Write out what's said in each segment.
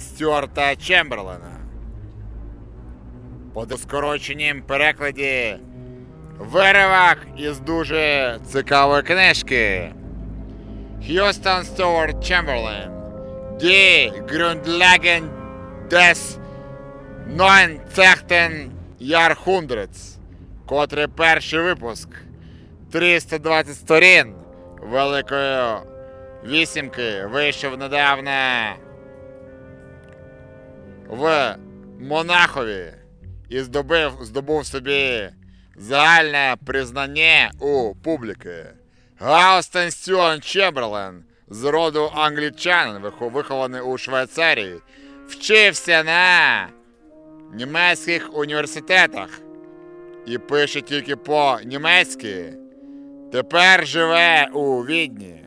Стюарта Чемберлена. По скороченім перекладі виривок із дуже цікавої книжки. Х'юстон Стюарт Чемберлен. Die Grundlagen des 19. Jahrhunderts, котрий перший випуск 320 сторін Великої вісімки вийшов недавно в Монахові і здобув, здобув собі загальне признання у публіки. Гаустен Стюан Чемберлен з роду англічанин, вихований у Швейцарії, вчився на німецьких університетах і пише тільки по-німецьки. Тепер живе у Відні.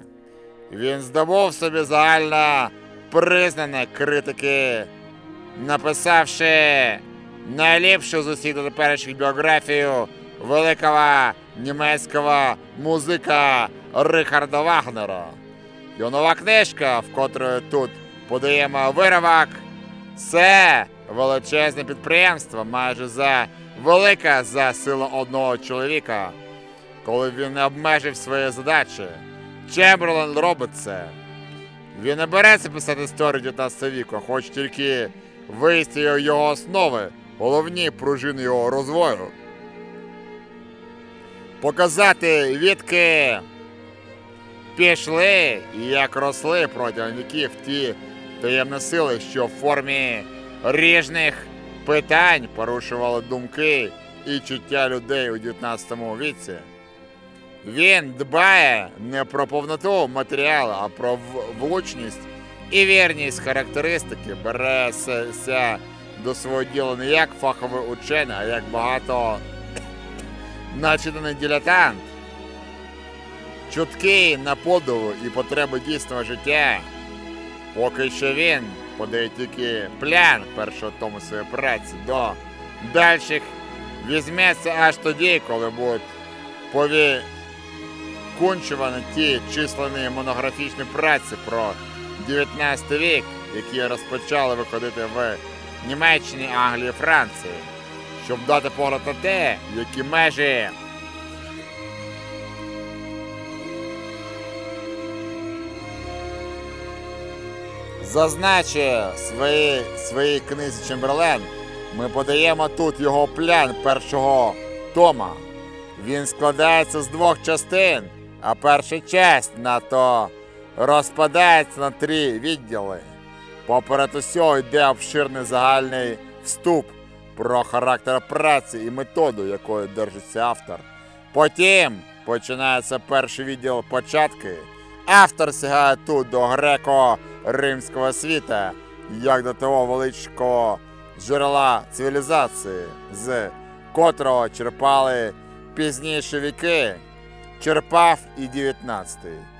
Він здобув собі загально признані критики, написавши найліпшу з усіх дотеперішніх біографію великого німецького музика Рихарда Вагнера. Його нова книжка, в котрої тут подаємо виривок, це величезне підприємство, майже за велике за силу одного чоловіка. Коли він не обмежив свої задачі, Чемберлен робить це. Він не береться писати історію 19 віку, а хоче тільки вивести його основи, головні пружини його розвою. Показати відки пішли і як росли протягом віків ті таємні сили, що в формі ріжних питань порушували думки і чуття людей у 19 віці. Він дбає не про повноту матеріалу, а про влучність і вірність характеристики. Береться до свого діла не як фаховий учений, а як багато начитаний дилетант. Чуткий на подову і потреби дійсного життя. Поки що він подає тільки плян першого тому своєї праці до дальших візьметься аж тоді, коли будуть повікончувані ті численні монографічні праці про 19 вік, які розпочали виходити в Німеччині, Англії, Франції, щоб дати погляд на те, які межі зазначив свої, своїй книзі Чемберлен, ми подаємо тут його план першого тома. Він складається з двох частин, а перша частина на то розпадається на три відділи. Поперед усього йде обширний загальний вступ про характер праці і методу, якою держиться автор. Потім починається перший відділ початки. Автор сягає тут до греко-римського світа, як до того величкого джерела цивілізації, з котрого черпали пізніші віки, черпав і 19-й.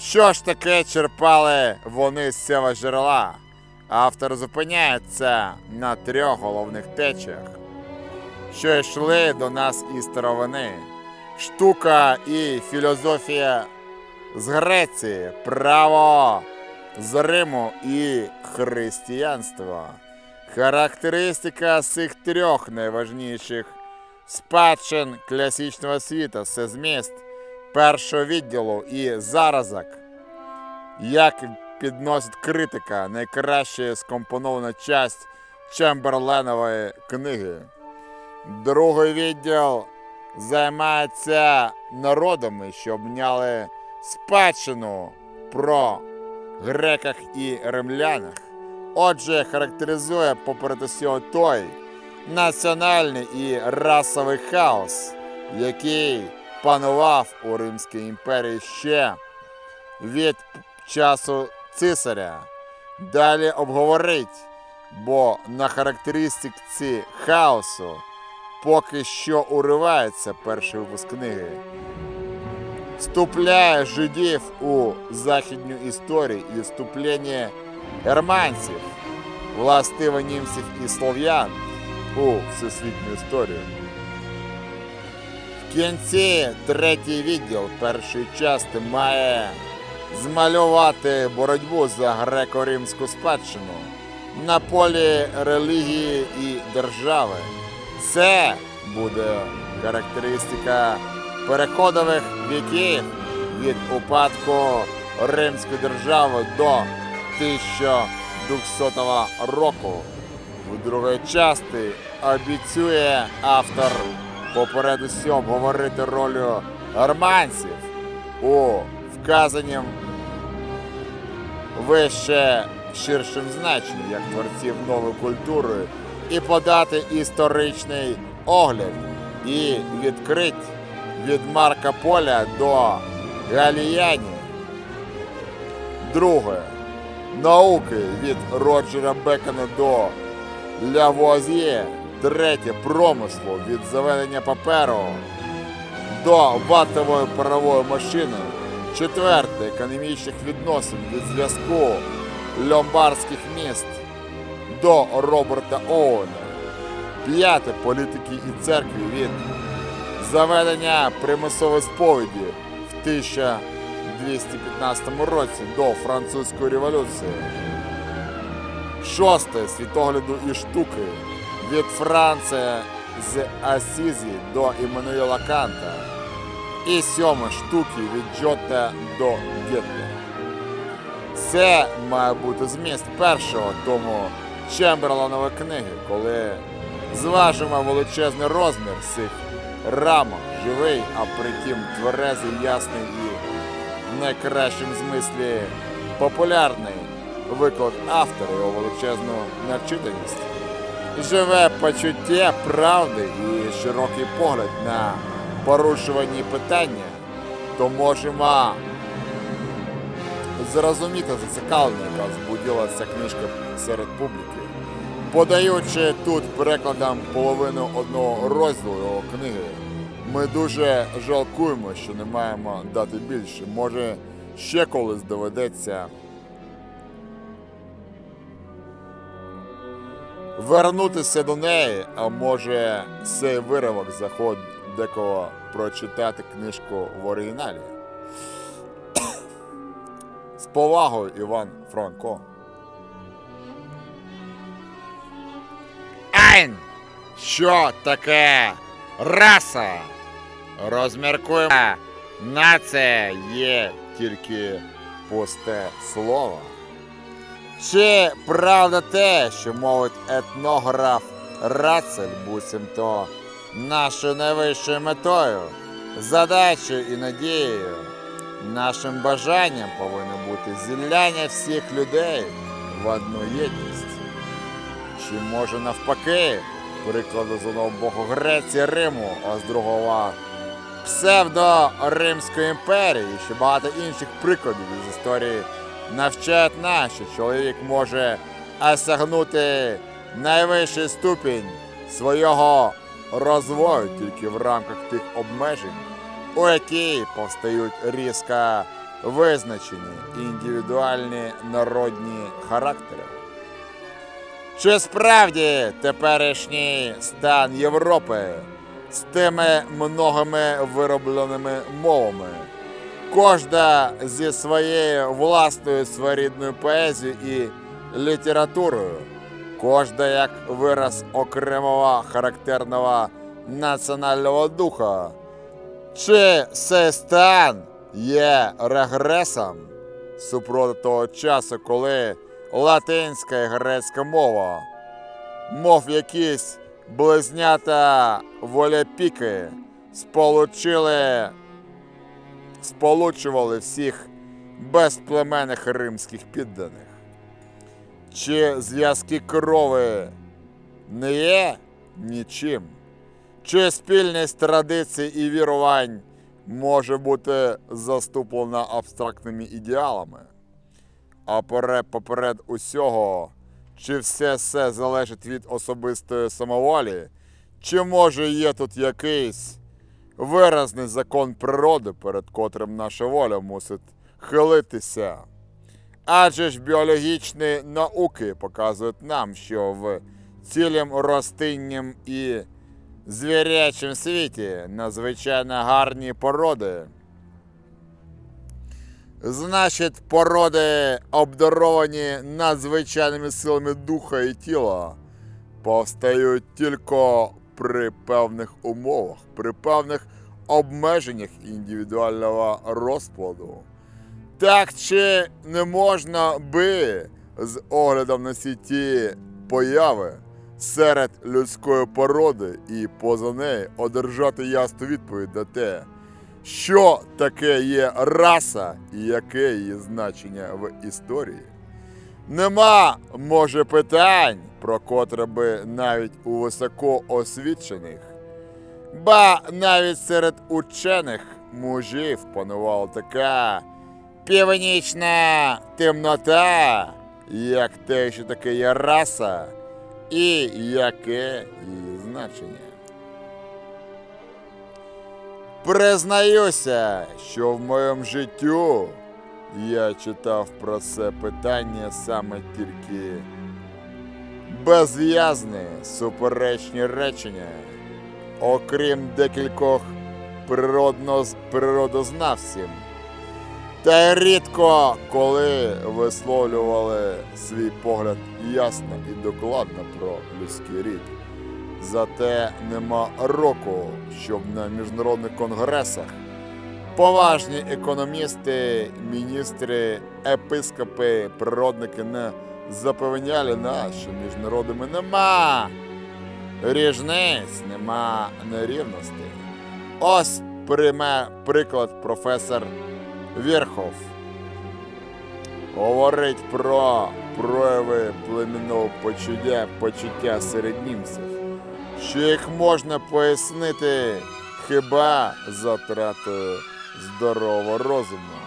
Що ж таке черпали вони з цього джерела? Автор зупиняється на трьох головних течіях, що йшли до нас із старовини. Штука і філософія з Греції, право з Риму і християнство. Характеристика цих трьох найважніших спадщин класичного світу це зміст першого відділу і заразок, як підносить критика найкраще скомпонована часть Чемберленової книги. Другий відділ займається народами, що обняли спадщину про греках і римлянах. Отже, характеризує поперед усього той національний і расовий хаос, який панував у Римській імперії ще від часу цисаря. Далі обговорить, бо на характеристиці хаосу поки що уривається перший випуск книги. Вступляє жидів у західню історію і вступлення германців, властиво німців і слов'ян у всесвітню історію. Кінці третій відділ першої частини має змалювати боротьбу за греко-римську спадщину на полі релігії і держави. Це буде характеристика переходових віків від упадку Римської держави до 1200 року. У другій часті обіцює автор поперед усього обговорити роль арманців у вказанім вище ширшим значенням як творців нової культури і подати історичний огляд і відкрить від Марка Поля до Галіяні. Друге. Науки від Роджера Бекона до Лявуазьє. Третє. Промислу від заведення паперу до ватової парової машини. Четверте. Економічних відносин від зв'язку ломбардських міст до Роберта Оуена. П'яте. Політики і церкви від заведення примусової сповіді в 1215 році до французької революції. Шосте світогляду і штуки від Франції з Асізі до Іммануїла Канта. І сьоме штуки від Джота до Гетте. Це має бути зміст першого тому Чемберланової книги, коли зважимо величезний розмір цих рамок, живий, а притім тверезий, ясний і в найкращому змислі популярний виклад автора його величезну навчительність. Живе почуття правди і широкий погляд на порушувані питання, то можемо зрозуміти зацікавлення, яка збудила ця книжка серед публіки. Подаючи тут перекладом половину одного розділу книги, ми дуже жалкуємо, що не маємо дати більше. Може, ще колись доведеться вернутися до неї, а може цей виривок заход декого прочитати книжку в оригіналі. З повагою Іван Франко. Айн! Що таке раса? Розміркуємо. Нація є тільки пусте слово. Чи правда те, що мовить етнограф Рацель, буцімто нашою найвищою метою, задачею і надією, нашим бажанням повинно бути зіляння всіх людей в одну єдність? Чи може навпаки, прикладу з одного боку Греції Риму, а з другого псевдо-Римської імперії і ще багато інших прикладів із історії навчають нас, що чоловік може осягнути найвищий ступінь свого розвою тільки в рамках тих обмежень, у які повстають різко визначені індивідуальні народні характери. Чи справді теперішній стан Європи з тими многими виробленими мовами? Кожна зі своєю власною своєрідною поезією і літературою, кожна як вираз окремого характерного національного духа. Чи цей стан є регресом супроти того часу, коли латинська і грецька мова, мов якісь близнята воляпіки, сполучили сполучували всіх безплеменних римських підданих. Чи зв'язки крови не є нічим? Чи спільність традицій і вірувань може бути заступлена абстрактними ідеалами? А поперед усього, чи все це залежить від особистої самоволі, чи може є тут якийсь виразний закон природи, перед котрим наша воля мусить хилитися. Адже ж біологічні науки показують нам, що в цілім ростинням і звірячому світі надзвичайно гарні породи. Значить, породи, обдаровані надзвичайними силами духа і тіла, повстають тільки при певних умовах, при певних обмеженнях індивідуального розкладу. Так чи не можна би з оглядом на всі ті появи серед людської породи і поза неї одержати ясну відповідь на те, що таке є раса і яке її значення в історії. Нема, може, питань, про котре би навіть у високоосвічених, ба навіть серед учених мужів панувала така північна темнота, як те, що таке є раса, і яке її значення. Признаюся, що в моєму життю я читав про це питання саме тільки безв'язні суперечні речення, окрім декількох природно, природознавців. Та рідко коли висловлювали свій погляд ясно і докладно про людський рід. Зате нема року, щоб на міжнародних конгресах поважні економісти, міністри, епископи, природники не запевняли нас, що між народами нема ріжниць, нема нерівностей. Ось прийме приклад професор Вірхов. Говорить про прояви племінного почуття, почуття серед німців, що їх можна пояснити хіба затратою здорового розуму.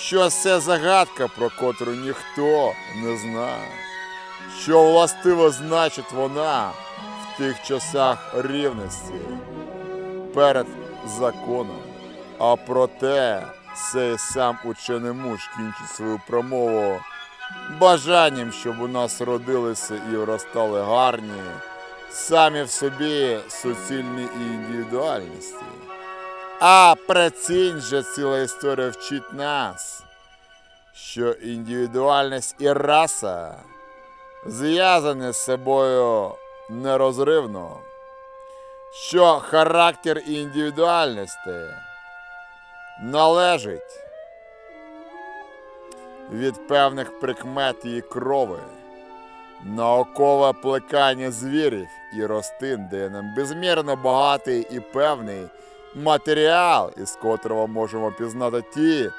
Що це загадка, про котру ніхто не знає, що властиво значить вона в тих часах рівності перед законом, а проте цей сам учений муж кінчить свою промову бажанням, щоб у нас родилися і виростали гарні, самі в собі суцільні індивідуальності. А прецінь же ціла історія вчить нас, що індивідуальність і раса зв'язані з собою нерозривно, що характер індивідуальності належить від певних прикмет її крови, наукове плекання звірів і рослин дає нам безмірно багатий і певний матеріал, із котрого можемо пізнати ті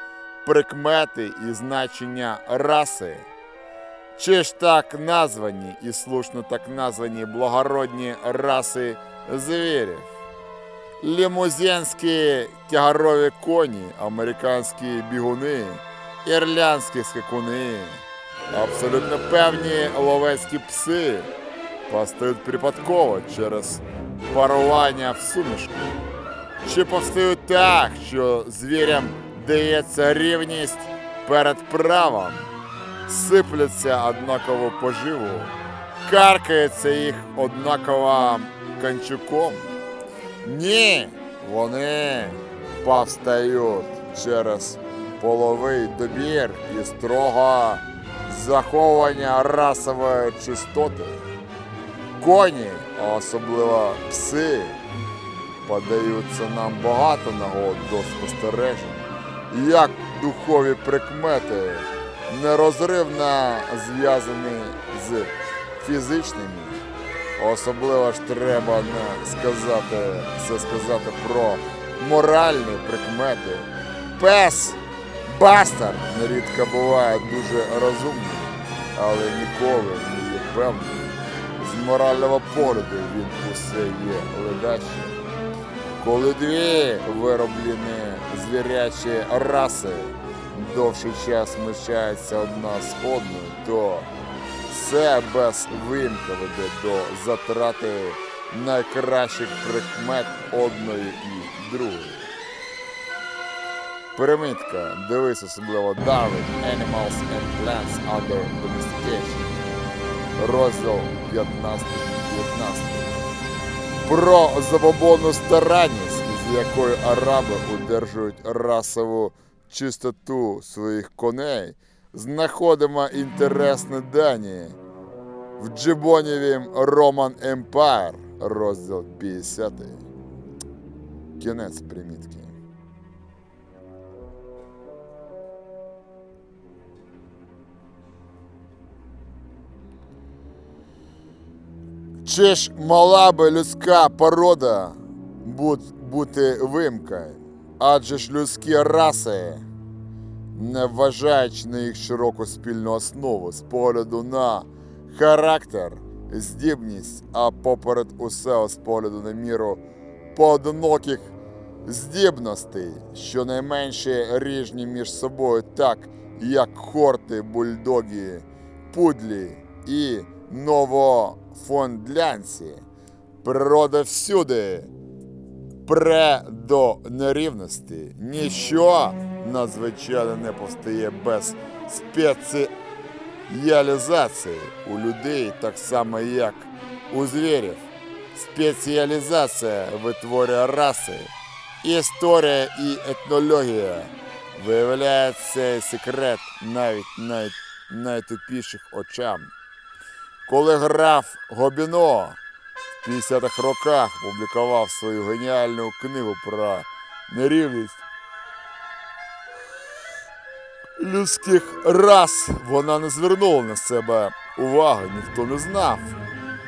прикмети і значення раси. Чи ж так названі і слушно так названі благородні раси звірів? лімузенські тягарові коні, американські бігуни, ірландські скакуни, абсолютно певні ловецькі пси постають припадково через парування в сумішку. Чи повстають так, що звірям дається рівність перед правом, сипляться однаково поживу, каркається їх однаково кончуком. Ні, вони повстають через половий добір і строго заховування расової чистоти. Коні, а особливо пси, подаються нам багато нагод до спостережень, як духові прикмети нерозривно зв'язані з фізичними. Особливо ж треба сказати, все сказати про моральні прикмети. Пес бастард нерідко буває дуже розумний, але ніколи не є певний. З морального погляду він усе є ледачий. Коли дві вироблені звірячі раси довший час мишаються одна з одною, то це без вимка веде до затрати найкращих прикмет одної і другої. Примітка. Дивись особливо Darwin, Animals and Plants Under Domestication. Розділ 15-19. Про забобонну старанність, з якою араби удержують расову чистоту своїх коней, знаходимо інтересні дані в Джибонєвім Роман Емпайр, розділ 50. Кінець примітки. Чи ж мала би людська порода бут- бути вимкою? Адже ж людські раси, не вважаючи на їх широку спільну основу з погляду на характер, здібність, а поперед усього з погляду на міру поодиноких здібностей, щонайменше ріжні між собою, так як хорти, бульдоги, пудлі і новофондлянці. Природа всюди пре до нерівності. Ніщо надзвичайно не повстає без спеціалізації у людей, так само як у звірів. Спеціалізація витворює раси. Історія і етнологія виявляє цей секрет навіть най... найтупіших очам. Коли граф Гобіно в 50-х роках публікував свою геніальну книгу про нерівність людських рас, вона не звернула на себе уваги, ніхто не знав,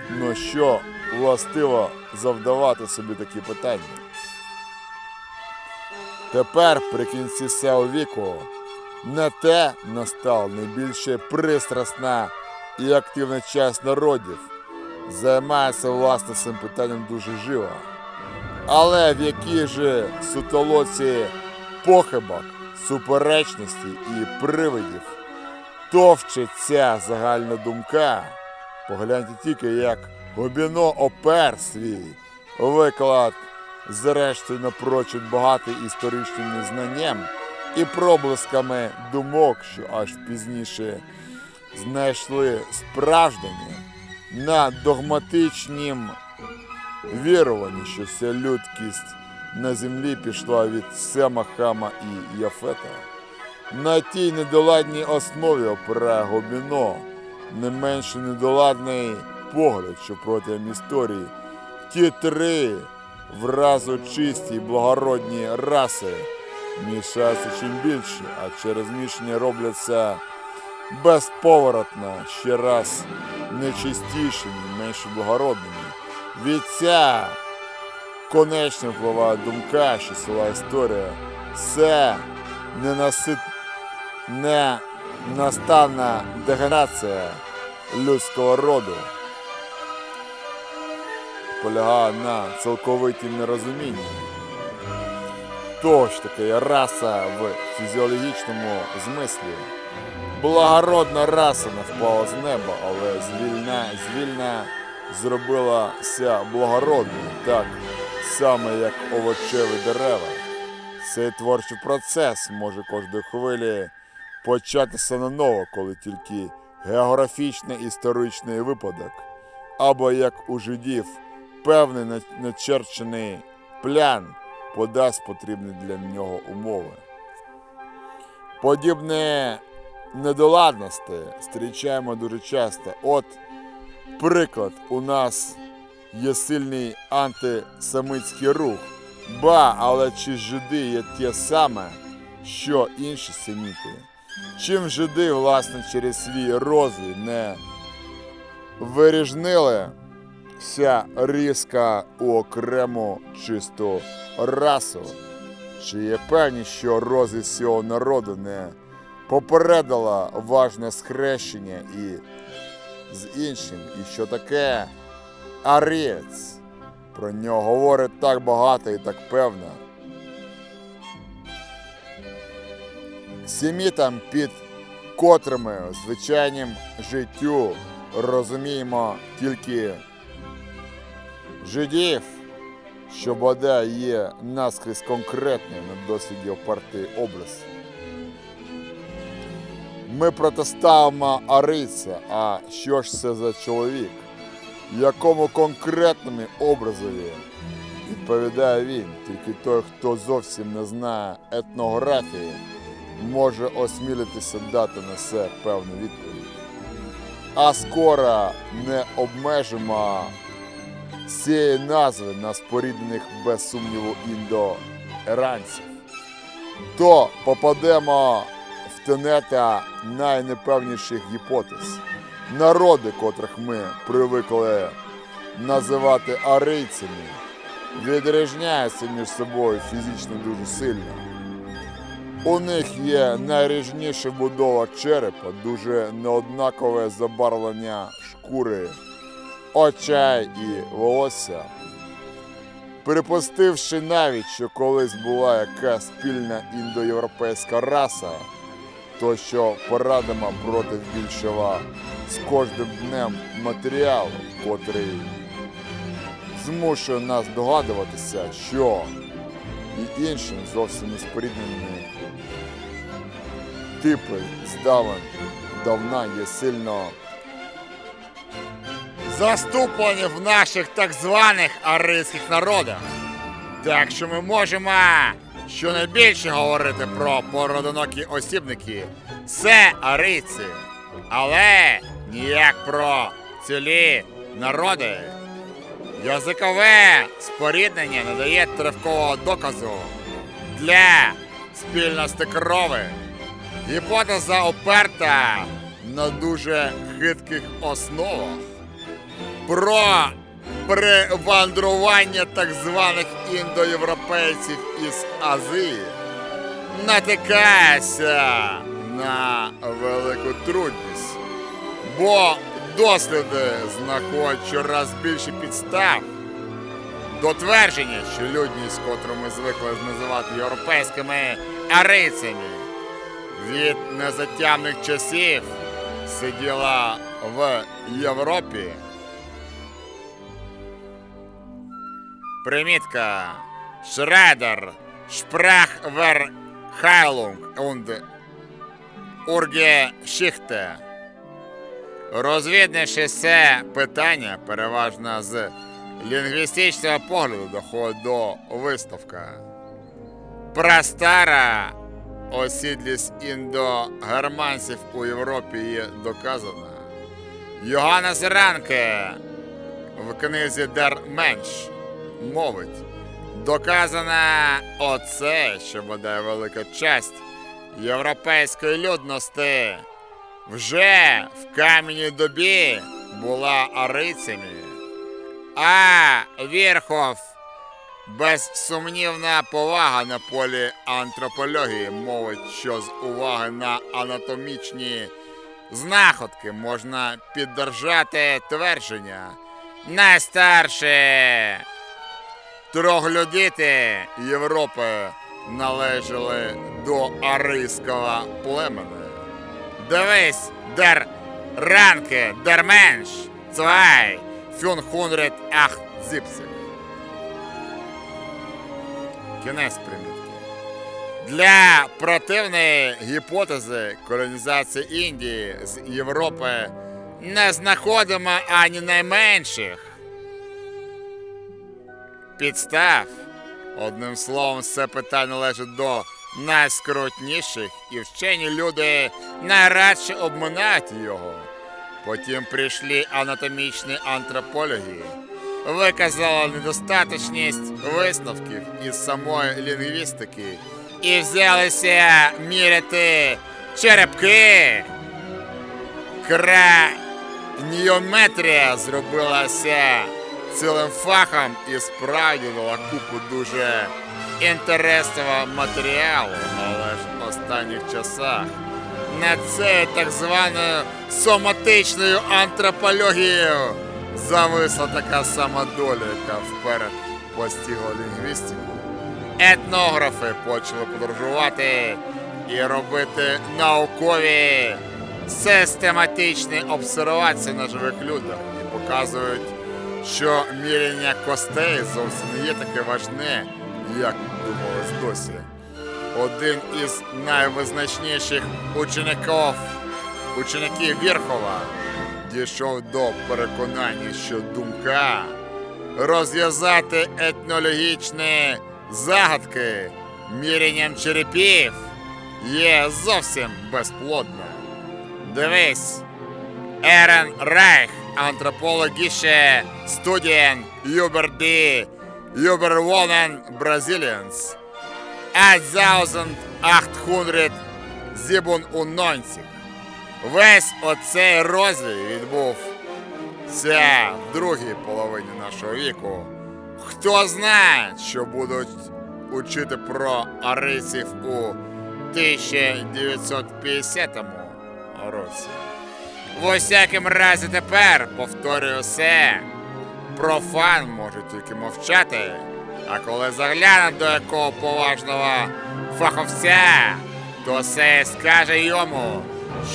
ну що властиво завдавати собі такі питання. Тепер, при кінці сього віку, не те настав найбільше пристрасна і активна часть народів, займається власне цим питанням дуже живо. Але в якій же сутолоці похибок, суперечності і привидів товчеться загальна думка. Погляньте тільки, як Гобіно опер свій виклад зрештою напрочуд багатий історичним знанням і проблисками думок, що аж пізніше знайшли справжнє на догматичнім віруванні, що вся людськість на землі пішла від Сема, Хама і Яфета. На тій недоладній основі опирає Гобіно, не менше недоладний погляд, що протягом історії ті три вразу чисті й благородні раси мішаються чим більше, а через мішання робляться безповоротно ще раз нечистішими, менш благородними. Від ця конечно впливає думка, що села історія це ненасит... не настанна дегенерація людського роду. Полягає на цілковитім нерозумінні. Тож таки раса в фізіологічному змислі. Благородна раса не впала з неба, але звільна, звільна зробилася благородною, так само як овочеві дерева. Цей творчий процес може кожної хвилі початися наново, коли тільки географічний історичний випадок, або як у жидів певний на- начерчений плян подасть потрібні для нього умови. Подібні недоладності зустрічаємо дуже часто. От, приклад, у нас є сильний антисемитський рух. Ба, але чи жиди є те саме, що інші семіти? Чим жиди, власне, через свій розвій не виріжнили вся різка у окрему чисту расу? Чи є певні, що розвій всього народу не попередила важне схрещення і з іншим, і що таке арієць? Про нього говорить так багато і так певно. Семітам, під котрими в звичайнім життю розуміємо тільки жидів, що бодай є наскрізь конкретним на досвіді опартий образ. Ми протиставимо ариця, а що ж це за чоловік? якому конкретному образові відповідає він. Тільки той, хто зовсім не знає етнографії, може осмілитися дати на це певну відповідь. А скоро не обмежимо цієї назви на споріднених без сумніву індоеранців, то попадемо тенета найнепевніших гіпотез. Народи, котрих ми привикли називати арийцями, відрізняються між собою фізично дуже сильно. У них є найріжніша будова черепа, дуже неоднакове забарвлення шкури, очей і волосся. Припустивши навіть, що колись була якась спільна індоєвропейська раса, то що порадимо проти більшого з кожним днем матеріалу, котрий змушує нас догадуватися, що і іншим зовсім неспоріднені типи здавен давна є сильно заступлені в наших так званих арийських народах. Так що ми можемо щонайбільше говорити про породонокі осібники. Це арийці. Але ніяк про цілі народи. Язикове споріднення не дає тривкового доказу для спільності крови. Гіпотеза оперта на дуже хитких основах про привандрування так званих індоєвропейців із Азії натикається на велику трудність, бо досліди знаходять щораз більше підстав до твердження, що людність, котру ми звикли називати європейськими арийцями, від незатямних часів сиділа в Європі. Примітка. Шредер. Sprachverheilung und Urgeschichte. Розвіднивши це питання, переважно з лінгвістичного погляду доходить до висновка. Прастара осідлість індогерманців у Європі є доказана. Йоганнес Ранке в книзі Дер Менш мовить. Доказано оце, що бодай велика часть європейської людності. Вже в кам'яній добі була арицями, а Вірхов безсумнівна повага на полі антропології. Мовить, що з уваги на анатомічні знаходки можна піддержати твердження. Найстарше троглодіти Європи належали до арийського племени. Дивись, дер ранки, дер менш, цвай, фюнхунрет ах зіпсик. Кінець примітки. Для противної гіпотези колонізації Індії з Європи не знаходимо ані найменших підстав. Одним словом, це питання належить до найскрутніших, і вчені люди найрадше обминають його. Потім прийшли анатомічні антропологи, виказали недостаточність висновків із самої лінгвістики і взялися міряти черепки. Краніометрія зробилася цілим фахом і справді дала купу дуже інтересного матеріалу, але ж в останніх часах на це так званою соматичною антропологією зависла така сама доля, яка вперед постигла лінгвістику. Етнографи почали подорожувати і робити наукові систематичні обсервації на живих людях і показують, що міряння костей зовсім не є таке важне, як думалось досі. Один із найвизначніших учеників, учеників Вірхова, дійшов до переконання, що думка розв'язати етнологічні загадки Мірянням черепів є зовсім безплодно. Дивись, Ерен Рейх, студієн Юбер Ді, Юбер Вонен Бразиліанс, 1897. Весь оцей розвій відбувся в другій половині нашого віку. Хто знає, що будуть учити про арийців у 1950 році. В усякім разі тепер, повторюю все, профан може тільки мовчати, а коли загляне до якого поважного фаховця, то все скаже йому,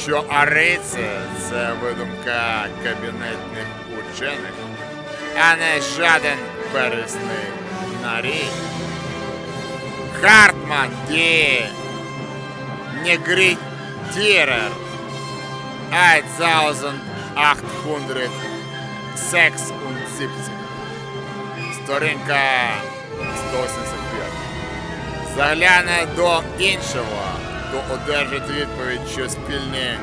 що арийці – це видумка кабінетних учених, а не жаден первісний нарід. Хартман ді Негритірер 1876 Сторінка 185 Загляне до іншого, то одержить відповідь, що спільні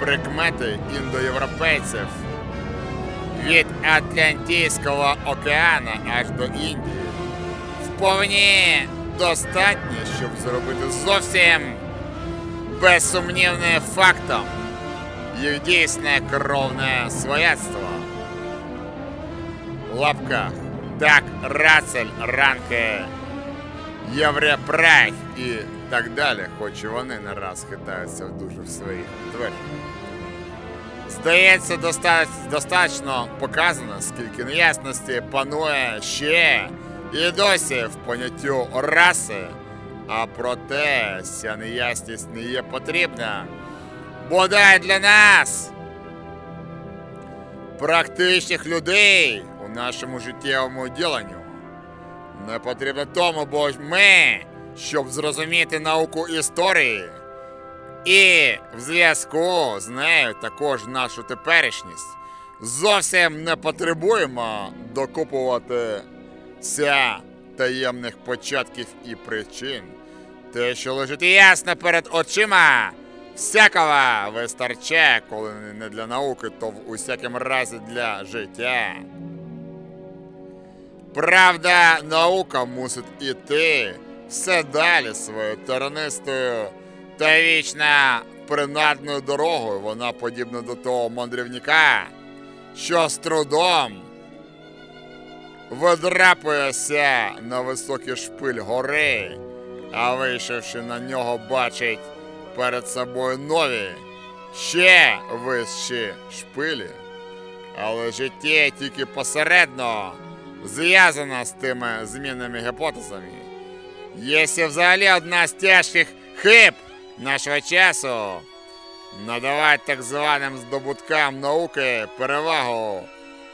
прикмети індоєвропейців від Атлантійського океану аж до Індії. Вповні достатні, щоб зробити зовсім безсумнівним фактом їх дійсне кровне свояцтво. В лапках Так Рацель, Ранке, Єврепрайх і так далі, хоч і вони не раз хитаються в дуже в своїх твердях. Здається, доста- достатньо показано, скільки неясності панує ще і досі в поняттю раси, а проте ця неясність не є потрібна. Бодай для нас, практичних людей у нашому життєвому діленню. Не потрібно тому, бо ми, щоб зрозуміти науку історії, і в зв'язку з нею також нашу теперішність, зовсім не потребуємо докупуватися таємних початків і причин. Те, що лежить ясно перед очима, всякого вистачає, коли не для науки, то в усякому разі для життя. Правда, наука мусить іти все далі своєю тернистою та вічно принадною дорогою. Вона подібна до того мандрівника, що з трудом видрапується на високий шпиль гори, а вийшовши на нього, бачить перед собою нові, ще вищі шпилі. Але життя тільки посередньо зв'язано з тими змінними гіпотезами. Є взагалі одна з тяжких хиб нашого часу надавати так званим здобуткам науки перевагу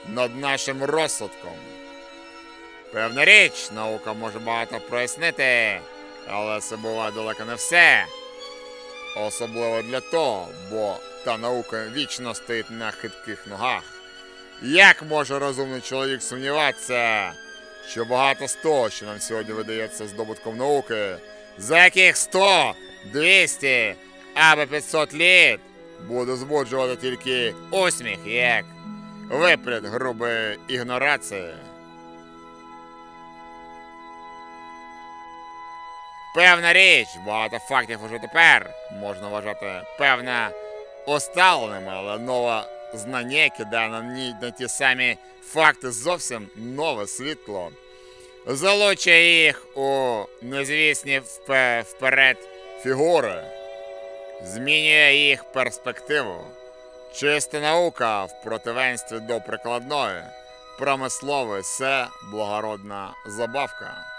над нашим розсудком. Певна річ, наука може багато прояснити, але це буває далеко не все. Особливо для того, бо та наука вічно стоїть на хитких ногах. Як може розумний чоловік сумніватися, що багато з того, що нам сьогодні видається здобутком науки, за яких 100, 200 або 500 літ буде збуджувати тільки усміх, як виплід грубої ігнорації. Певна річ, багато фактів уже тепер можна вважати певно усталеними, але нове знання кидає на, на ті самі факти зовсім нове світло. Залучає їх у незвісні впе- вперед фігури, змінює їх перспективу. Чиста наука в противенстві до прикладної, промислової це благородна забавка.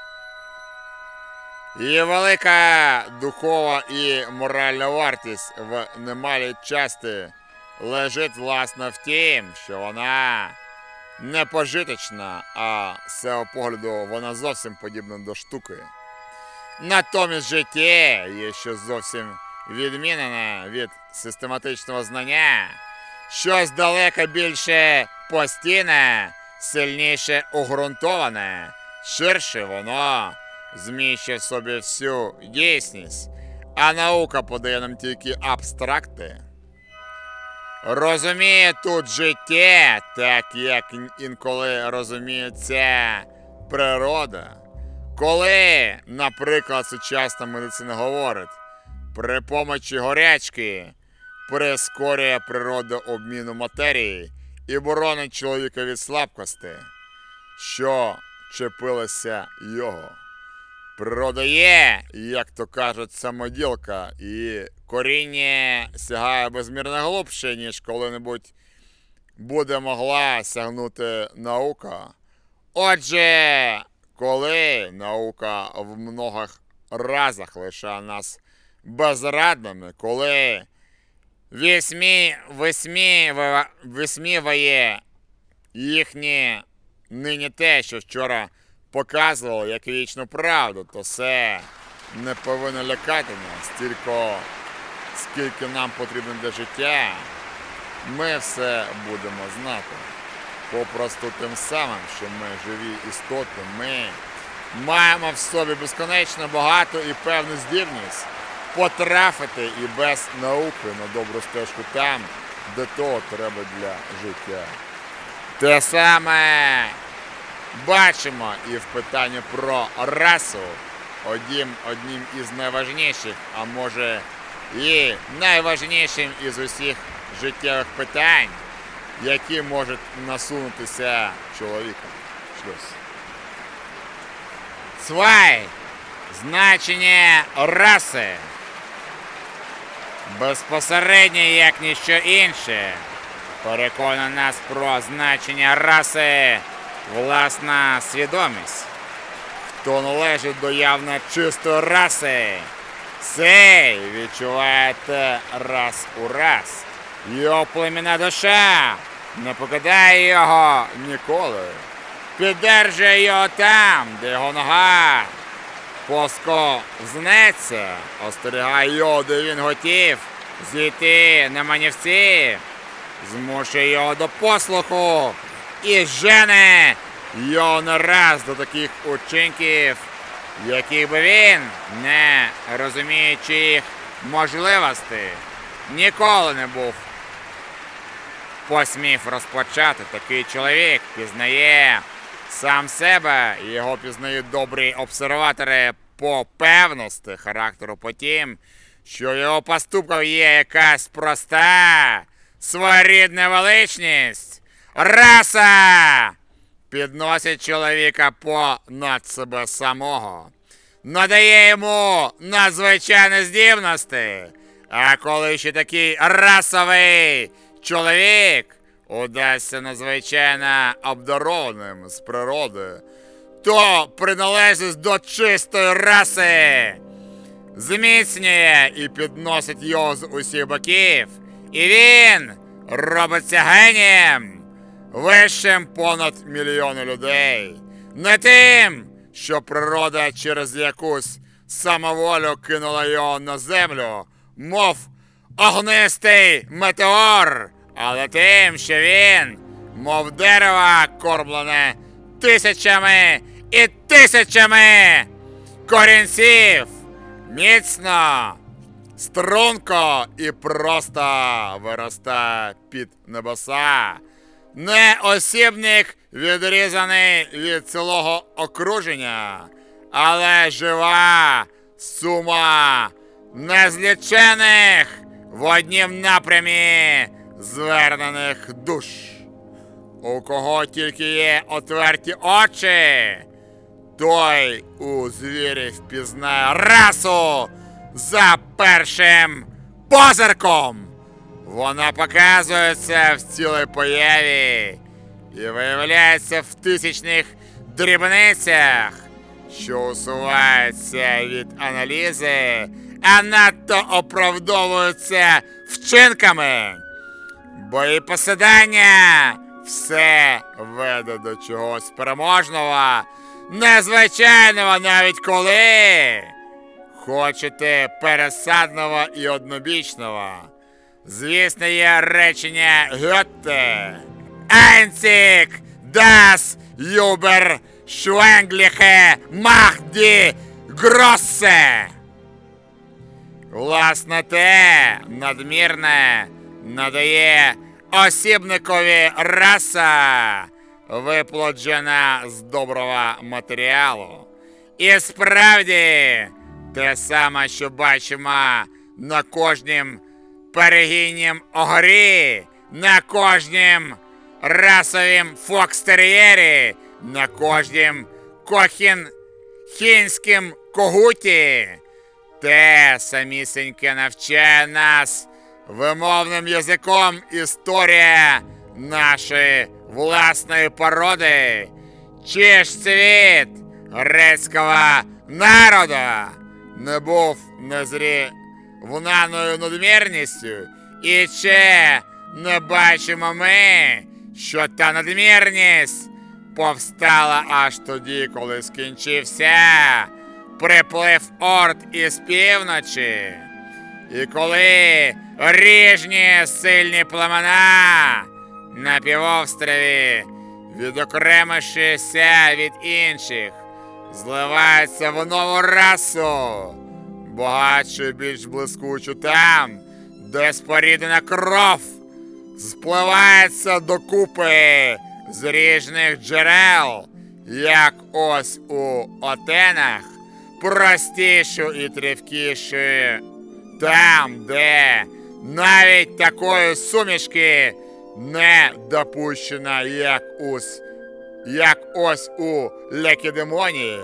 Її велика духова і моральна вартість в немалій часті лежить власне в тім, що вона не пожиточна, а з цього погляду вона зовсім подібна до штуки. Натомість життя є що зовсім відмінене від систематичного знання, щось далеко більше постійне, сильніше уґрунтоване, ширше воно зміщує в собі всю дійсність, а наука подає нам тільки абстракти. Розуміє тут життя, так як інколи розуміє це природа. Коли, наприклад, сучасна медицина говорить, при помочі горячки прискорює природа обміну матерії і боронить чоловіка від слабкості, що чепилася його. Природа є, як то кажуть, самоділка, і коріння сягає безмірно глибше, ніж коли-небудь буде могла сягнути наука. Отже, коли наука в многих разах лишає нас безрадними, коли висміює, висміває їхнє нині те, що вчора показувало як вічну правду, то це не повинно лякати нас стільки, скільки нам потрібно для життя. Ми все будемо знати. Попросту тим самим, що ми живі істоти, ми маємо в собі безконечно багату і певну здібність потрафити і без науки на добру стежку там, де того треба для життя. Те саме бачимо і в питанні про расу одним, одним із найважніших, а може і найважнішим із усіх життєвих питань, які можуть насунутися чоловіком. Шлюз. Цвай. Значення раси. Безпосередньо, як ніщо інше, переконує нас про значення раси власна свідомість. Хто належить до явно чистої раси, цей відчуває те раз у раз. Його племінна душа не покидає його ніколи. Піддержує його там, де його нога Поско знеться, остерігає його, де він готів зійти на манівці, змушує його до послуху і жене його не раз до таких учинків, яких би він, не розуміючи їх можливостей, ніколи не був. Посмів розпочати такий чоловік, пізнає сам себе, його пізнають добрі обсерватори по певності характеру, по тім, що його поступках є якась проста, своєрідна величність, раса підносить чоловіка понад себе самого, надає йому надзвичайні здібності, а коли ще такий расовий чоловік удасться надзвичайно обдарованим з природи, то приналежність до чистої раси зміцнює і підносить його з усіх боків, і він робиться генієм, вищим понад мільйони людей, не тим, що природа через якусь самоволю кинула його на землю, мов огнистий метеор, але тим, що він, мов дерево, кормлене тисячами і тисячами корінців, міцно, струнко і просто виростає під небеса. Не осібник відрізаний від цілого окруження, але жива сума незлічених в однім напрямі звернених душ. У кого тільки є отверті очі, той у звірі впізнає расу за першим позирком. Вона показується в цілій появі і виявляється в тисячних дрібницях, що усуваються від аналізи, а надто оправдовуються вчинками. Бо і посідання все веде до чогось переможного, незвичайного навіть коли хочете пересадного і однобічного. Звісно, є речення Гетте. Einzig das schwängliche Macht die Grosse. Власне те, надмірне, надає осібникові раса, виплоджена з доброго матеріалу. І справді, те саме, що бачимо на кожнім перегіннім огрі, на кожнім расовім фокстер'єрі, на кожнім кохін хінським когуті. Те самісіньке навчає нас вимовним язиком історія нашої власної породи. Чи ж світ грецького народу не був незрівнаною надмірністю, і чи не бачимо ми, що та надмірність повстала аж тоді, коли скінчився приплив орд із півночі. І коли ріжні сильні племена на півострові, відокремившися від інших, зливаються в нову расу, багатшу і більш блискучу там, де споріднена кров, спливається докупи з ріжних джерел, як ось у Отенах, простішу і тривкішу там, де навіть такої сумішки не допущена, як ось, як ось у Лекідемонії.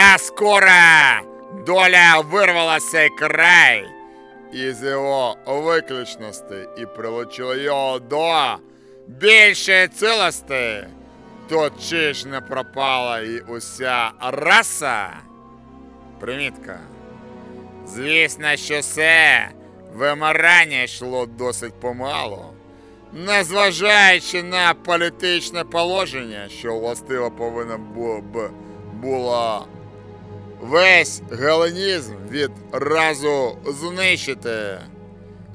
А скоро доля вирвала цей край із його виключності і прилучила його до більшої цілості, то чи ж не пропала і уся раса? Примітка. Звісно, що це вимирання йшло досить помалу, незважаючи на політичне положення, що властиво повинно б було весь геленізм відразу знищити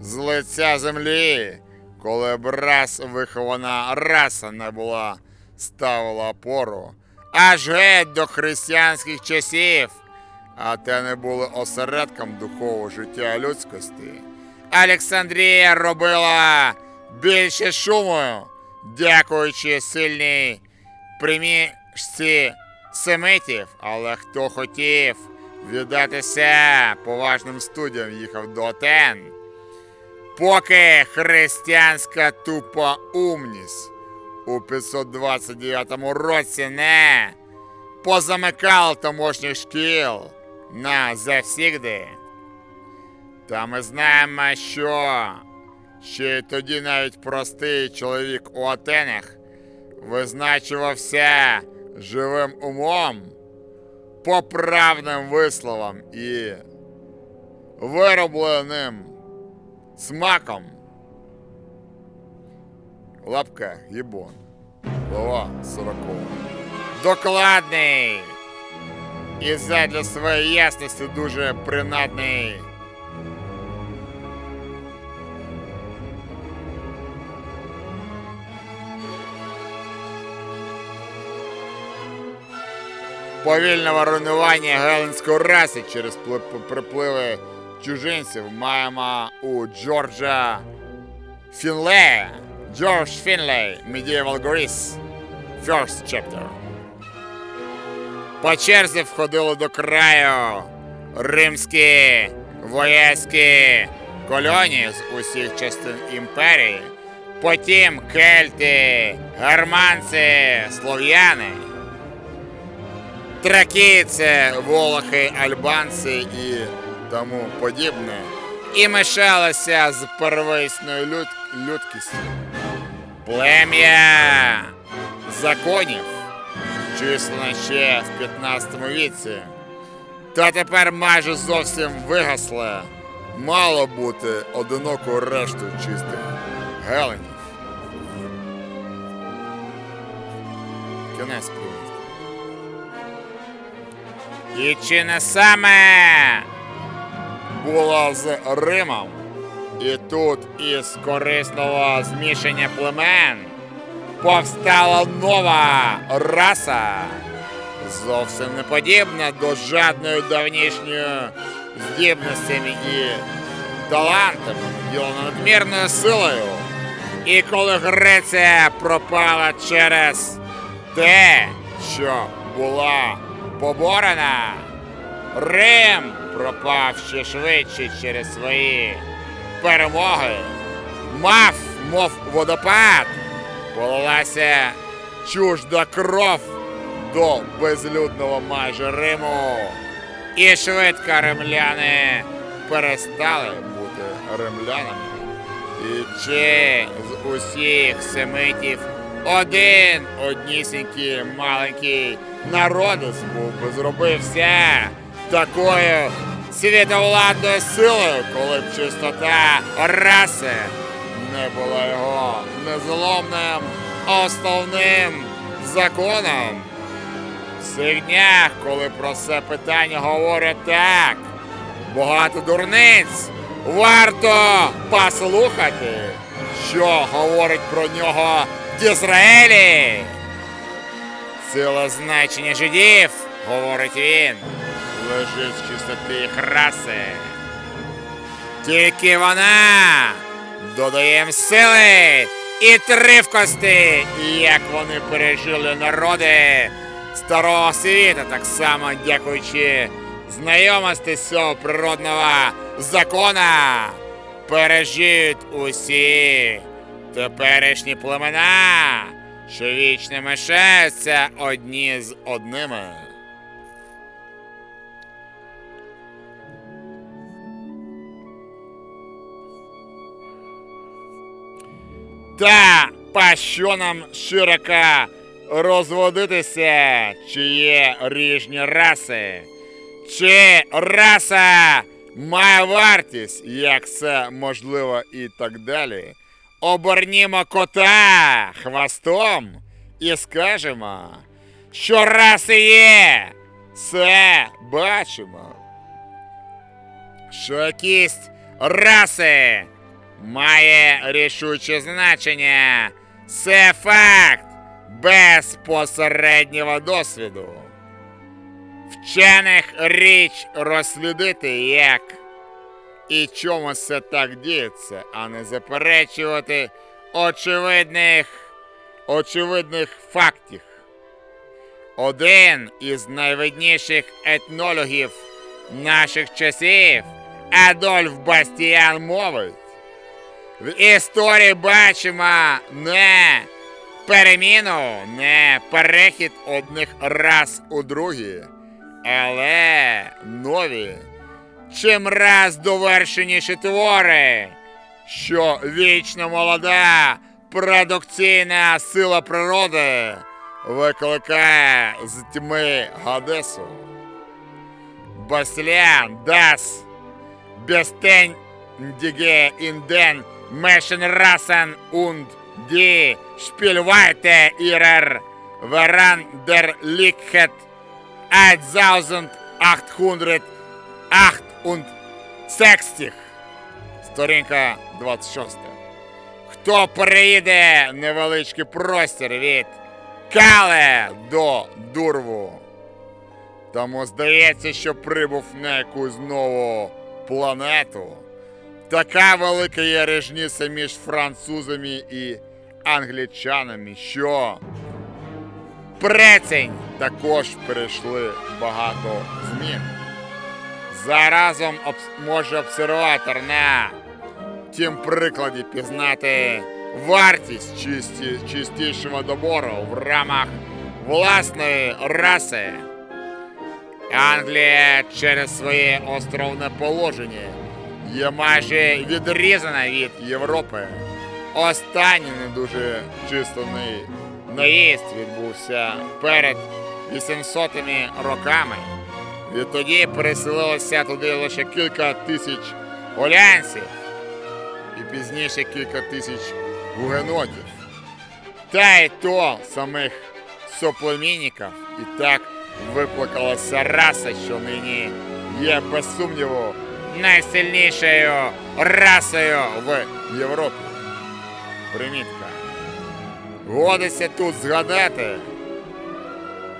з лиця землі, коли б раз вихована раса не була ставила опору, аж геть до християнських часів, а те не були осередком духового життя людськості. Олександрія робила більше шуму, дякуючи сильній примішці семитів, але хто хотів віддатися поважним студіям, їхав до Атен. Поки християнська тупа умність у 529 році не позамикала тамошніх шкіл на завсігди. Та ми знаємо, що ще тоді навіть простий чоловік у Атенах визначувався живим умом, поправним висловом і виробленим смаком. Лапка Гібон. Глава 40. Докладний. І задля своєї ясності дуже принадний. Повільного руйнування геленської раси через пли- припливи чужинців маємо у Джорджа Фінлея. Джордж Фінлей, Medieval Greece, First Chapter. По черзі входили до краю римські воєцькі колонії з усіх частин імперії, потім кельти, германці, слов'яни. Тракійці, волохи, альбанці і тому подібне. І мешалося з первісною люд... людкістю. Плем'я законів, численне ще в 15 віці, та тепер майже зовсім вигасле, мало бути одинокою рештою чистих геленів. Кінець. І чи не саме було з Римом. І тут із корисного змішання племен повстала нова раса, зовсім не подібна до жадної давнішньої здібностями і талантами, ділена надмірною силою. І коли Греція пропала через те, що була поборена, Рим пропав ще швидше через свої перемоги, мав, мов водопад, полилася чужда кров до безлюдного майже Риму. І швидко римляни перестали бути римлянами. І чи з усіх семитів один однісінький маленький народець був би зробився такою світовладною силою, коли б чистота раси не була його незломним основним законом. В цих днях, коли про це питання говорять так, багато дурниць, варто послухати, що говорить про нього Дізраелі. Сила значення жидів, говорить він, лежить в чистоті їх раси. Тільки вона! Додає їм сили і тривкості, як вони пережили народи старого світу, так само дякуючи знайомості з цього природного закона, пережиють усі теперішні племена, що вічно мешаються одні з одними. Та по що нам широко розводитися, чи є різні раси, чи раса має вартість, як це можливо і так далі. Обернімо кота хвостом і скажемо, що раси є, це бачимо. Що якісь раси має рішуче значення. Це факт безпосереднього досвіду. Вчених річ розслідити, як і чому це так діється, а не заперечувати очевидних, очевидних фактів. Один із найвидніших етнологів наших часів Адольф Бастіян мовить. В історії бачимо не переміну, не перехід одних рас у другі, але нові, чим раз довершеніші твори, що вічно молода продукційна сила природи викликає з тьми Гадесу. Баслян дас бестень діге інден мешен расен унд ді шпільвайте ірер веран дер лікхет 8800 und Sextіх. Сторінка 26. Хто приїде невеличкий простір від Кале до дурву? Тому здається, що прибув на якусь нову планету. Така велика є ріжниця між французами і англічанами, що прецень також прийшли багато змін. Заразом може обсерватор на тім прикладі пізнати вартість чисті, чистішого добору в рамах власної раси. Англія через своє островне положення є майже відрізана від Європи. Останній не дуже численний наїзд відбувся перед 800 роками. Відтоді переселилося туди лише кілька тисяч голянців і пізніше кілька тисяч гугенотів. Та й то самих соплемінників і так виплакалася раса, що нині є без сумніву найсильнішою расою в Європі. Примітка. Годиться тут згадати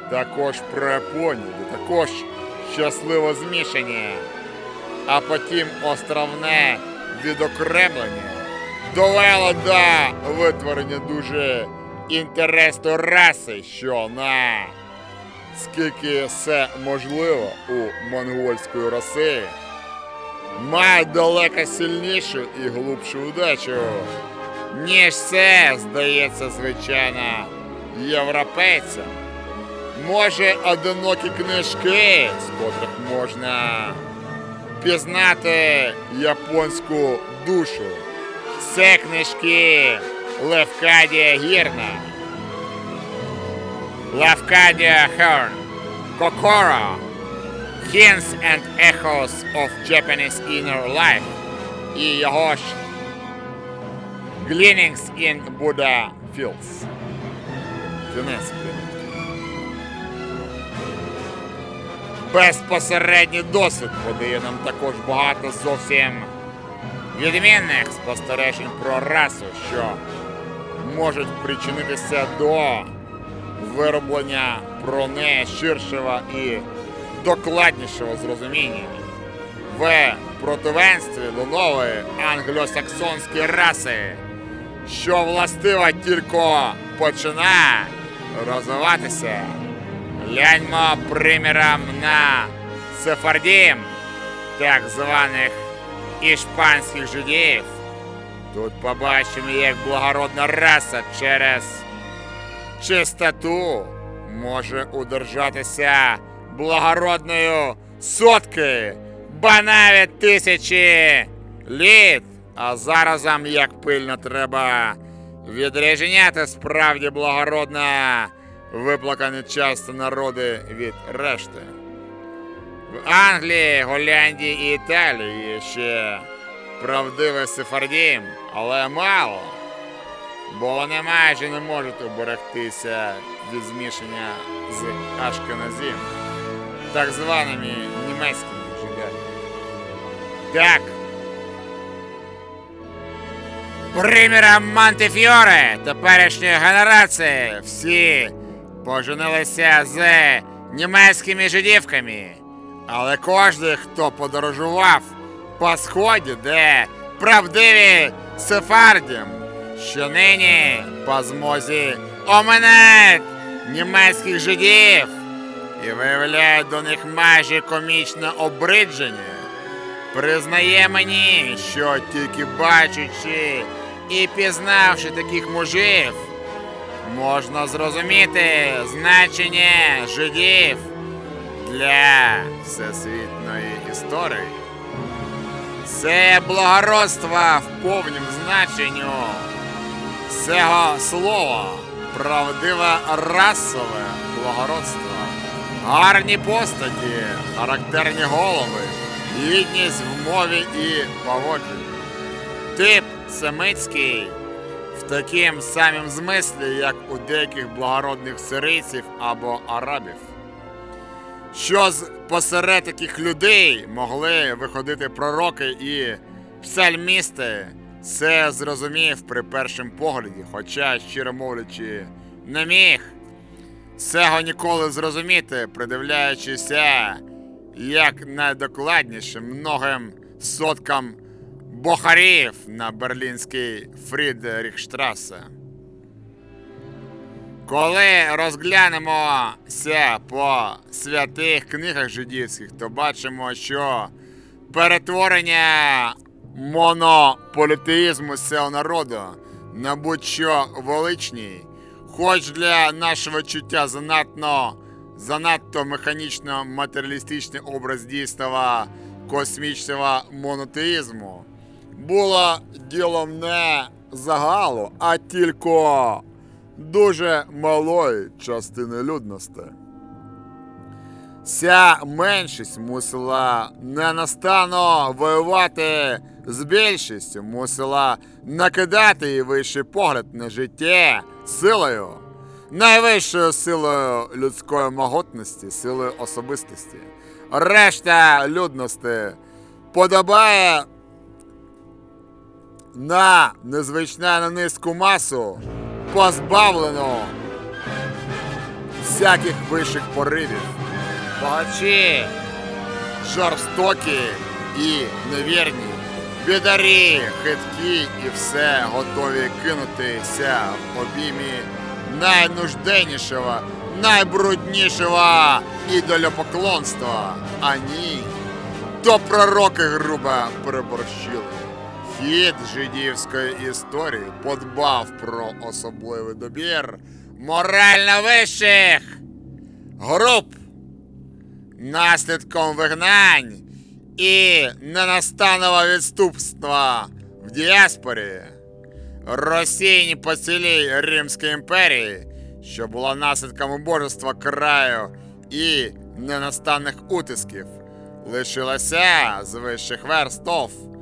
також про Японію, також щасливо змішані, а потім островне відокремлення довело до витворення дуже інтересної раси, що на скільки це можливо у монгольської раси, має далеко сильнішу і глубшу удачу, ніж це здається, звичайно, європейцям. Може, одинокі книжки, з котрих можна. Пізнати японську душу. Це книжки Левкадія Гірна, Левкадія Херн, Kokoro, Hints and Echoes of Japanese Inner Life. І його ж Gleanings in Buddha Fields. Кінець Безпосередній досвід подає нам також багато зовсім відмінних спостережень про расу, що можуть причинитися до вироблення про неї ширшого і докладнішого зрозуміння. В противенстві до нової англосаксонської раси, що властиво тільки починає розвиватися. Гляньмо приміром на сефардім, так званих іспанських жидів. Тут побачимо, як благородна раса через чистоту може удержатися благородною сотки, ба навіть тисячі літ. А заразом як пильно треба відрізняти справді благородно виплакані часто народи від решти. В Англії, Голландії і Італії ще правдивий сефардім, але мало. Бо вони майже не можуть уберегтися від змішання з ашкеназім, так званими німецькими жидами. Так. Приміром Монтефіоре теперішньої генерації всі поженилися з німецькими жидівками. Але кожен, хто подорожував по сході, де правдиві сефардім, що нині по змозі оминають німецьких жидів і виявляють до них майже комічне обридження, признає мені, що тільки бачачи і пізнавши таких мужів, можна зрозуміти значення жидів для всесвітньої історії. Це благородство в повнім значенню цього слова, правдиве расове благородство, гарні постаті, характерні голови, гідність в мові і поводженні. Тип семитський в таким самим змислі, як у деяких благородних сирийців або арабів. Що з посеред таких людей могли виходити пророки і псальмісти, це зрозумів при першому погляді, хоча, щиро мовлячи, не міг цього ніколи зрозуміти, придивляючися як найдокладніше многим соткам бохарів на берлінській Фрідріхштрасе. Коли розглянемося по святих книгах жидівських, то бачимо, що перетворення монополітеїзму цього народу на будь-що величній, хоч для нашого чуття занадто, занадто механічно матеріалістичний образ дійсного космічного монотеїзму, було ділом не загалу, а тільки дуже малої частини людності. Ця меншість мусила ненастанно воювати з більшістю, мусила накидати їй вищий погляд на життя силою, найвищою силою людської могутності, силою особистості. Решта людності подобає на незвичайно низьку масу, позбавлену всяких вищих поривів, Богачі, жорстокі і невірні, бідарі, хиткі і все готові кинутися в обіймі найнужденнішого, найбруднішого ідолопоклонства. А ні, то пророки грубо переборщили. Хід жидівської історії подбав про особливий добір морально вищих, груп наслідком вигнань і ненастанного відступства в діаспорі. Росії по цілій Римській імперії, що була наслідком убожества краю і ненастанних утисків, лишилася з вищих верстов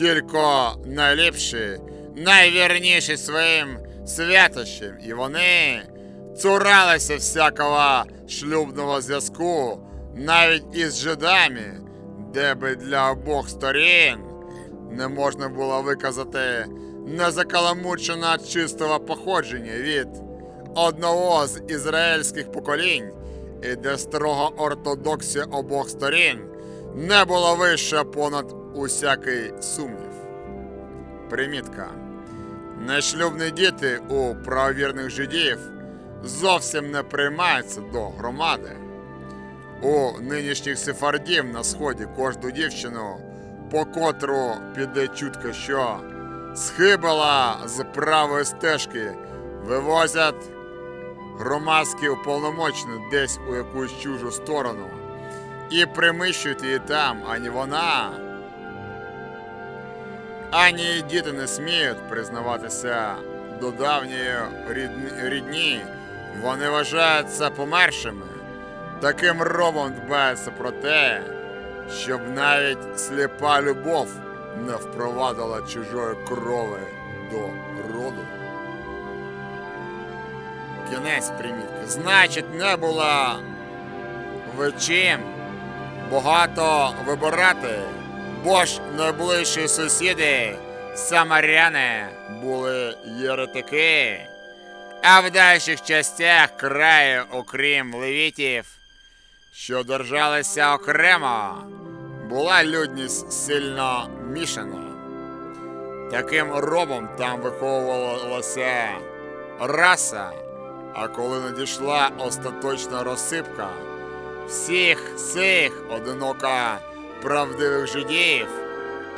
тільки найліпші, найвірніші своїм святощам, і вони цуралися всякого шлюбного зв'язку навіть із жидами, де би для обох сторін не можна було виказати незакаламучено чистого походження від одного з ізраїльських поколінь, і де строга ортодоксія обох сторін не була вища понад усякий сумнів. Примітка. Нешлюбні діти у правовірних жидів зовсім не приймаються до громади. У нинішніх сефардів на сході кожну дівчину, по котру піде чутка, що схибала з правої стежки, вивозять громадські уповномочені десь у якусь чужу сторону і примищують її там, ані вона, ані діти не сміють признаватися до давньої рідні, вони вважаються помершими. Таким робом дбається про те, щоб навіть сліпа любов не впровадила чужої крови до роду. Кінець примітки. Значить, не було в чим багато вибирати, бо ж найближчі сусіди, самаряни, були єретики, а в дальших частях краю, окрім левітів, що держалися окремо, була людність сильно мішана. Таким робом там виховувалася раса, а коли надійшла остаточна розсипка всіх цих одиноко правдивих жидів,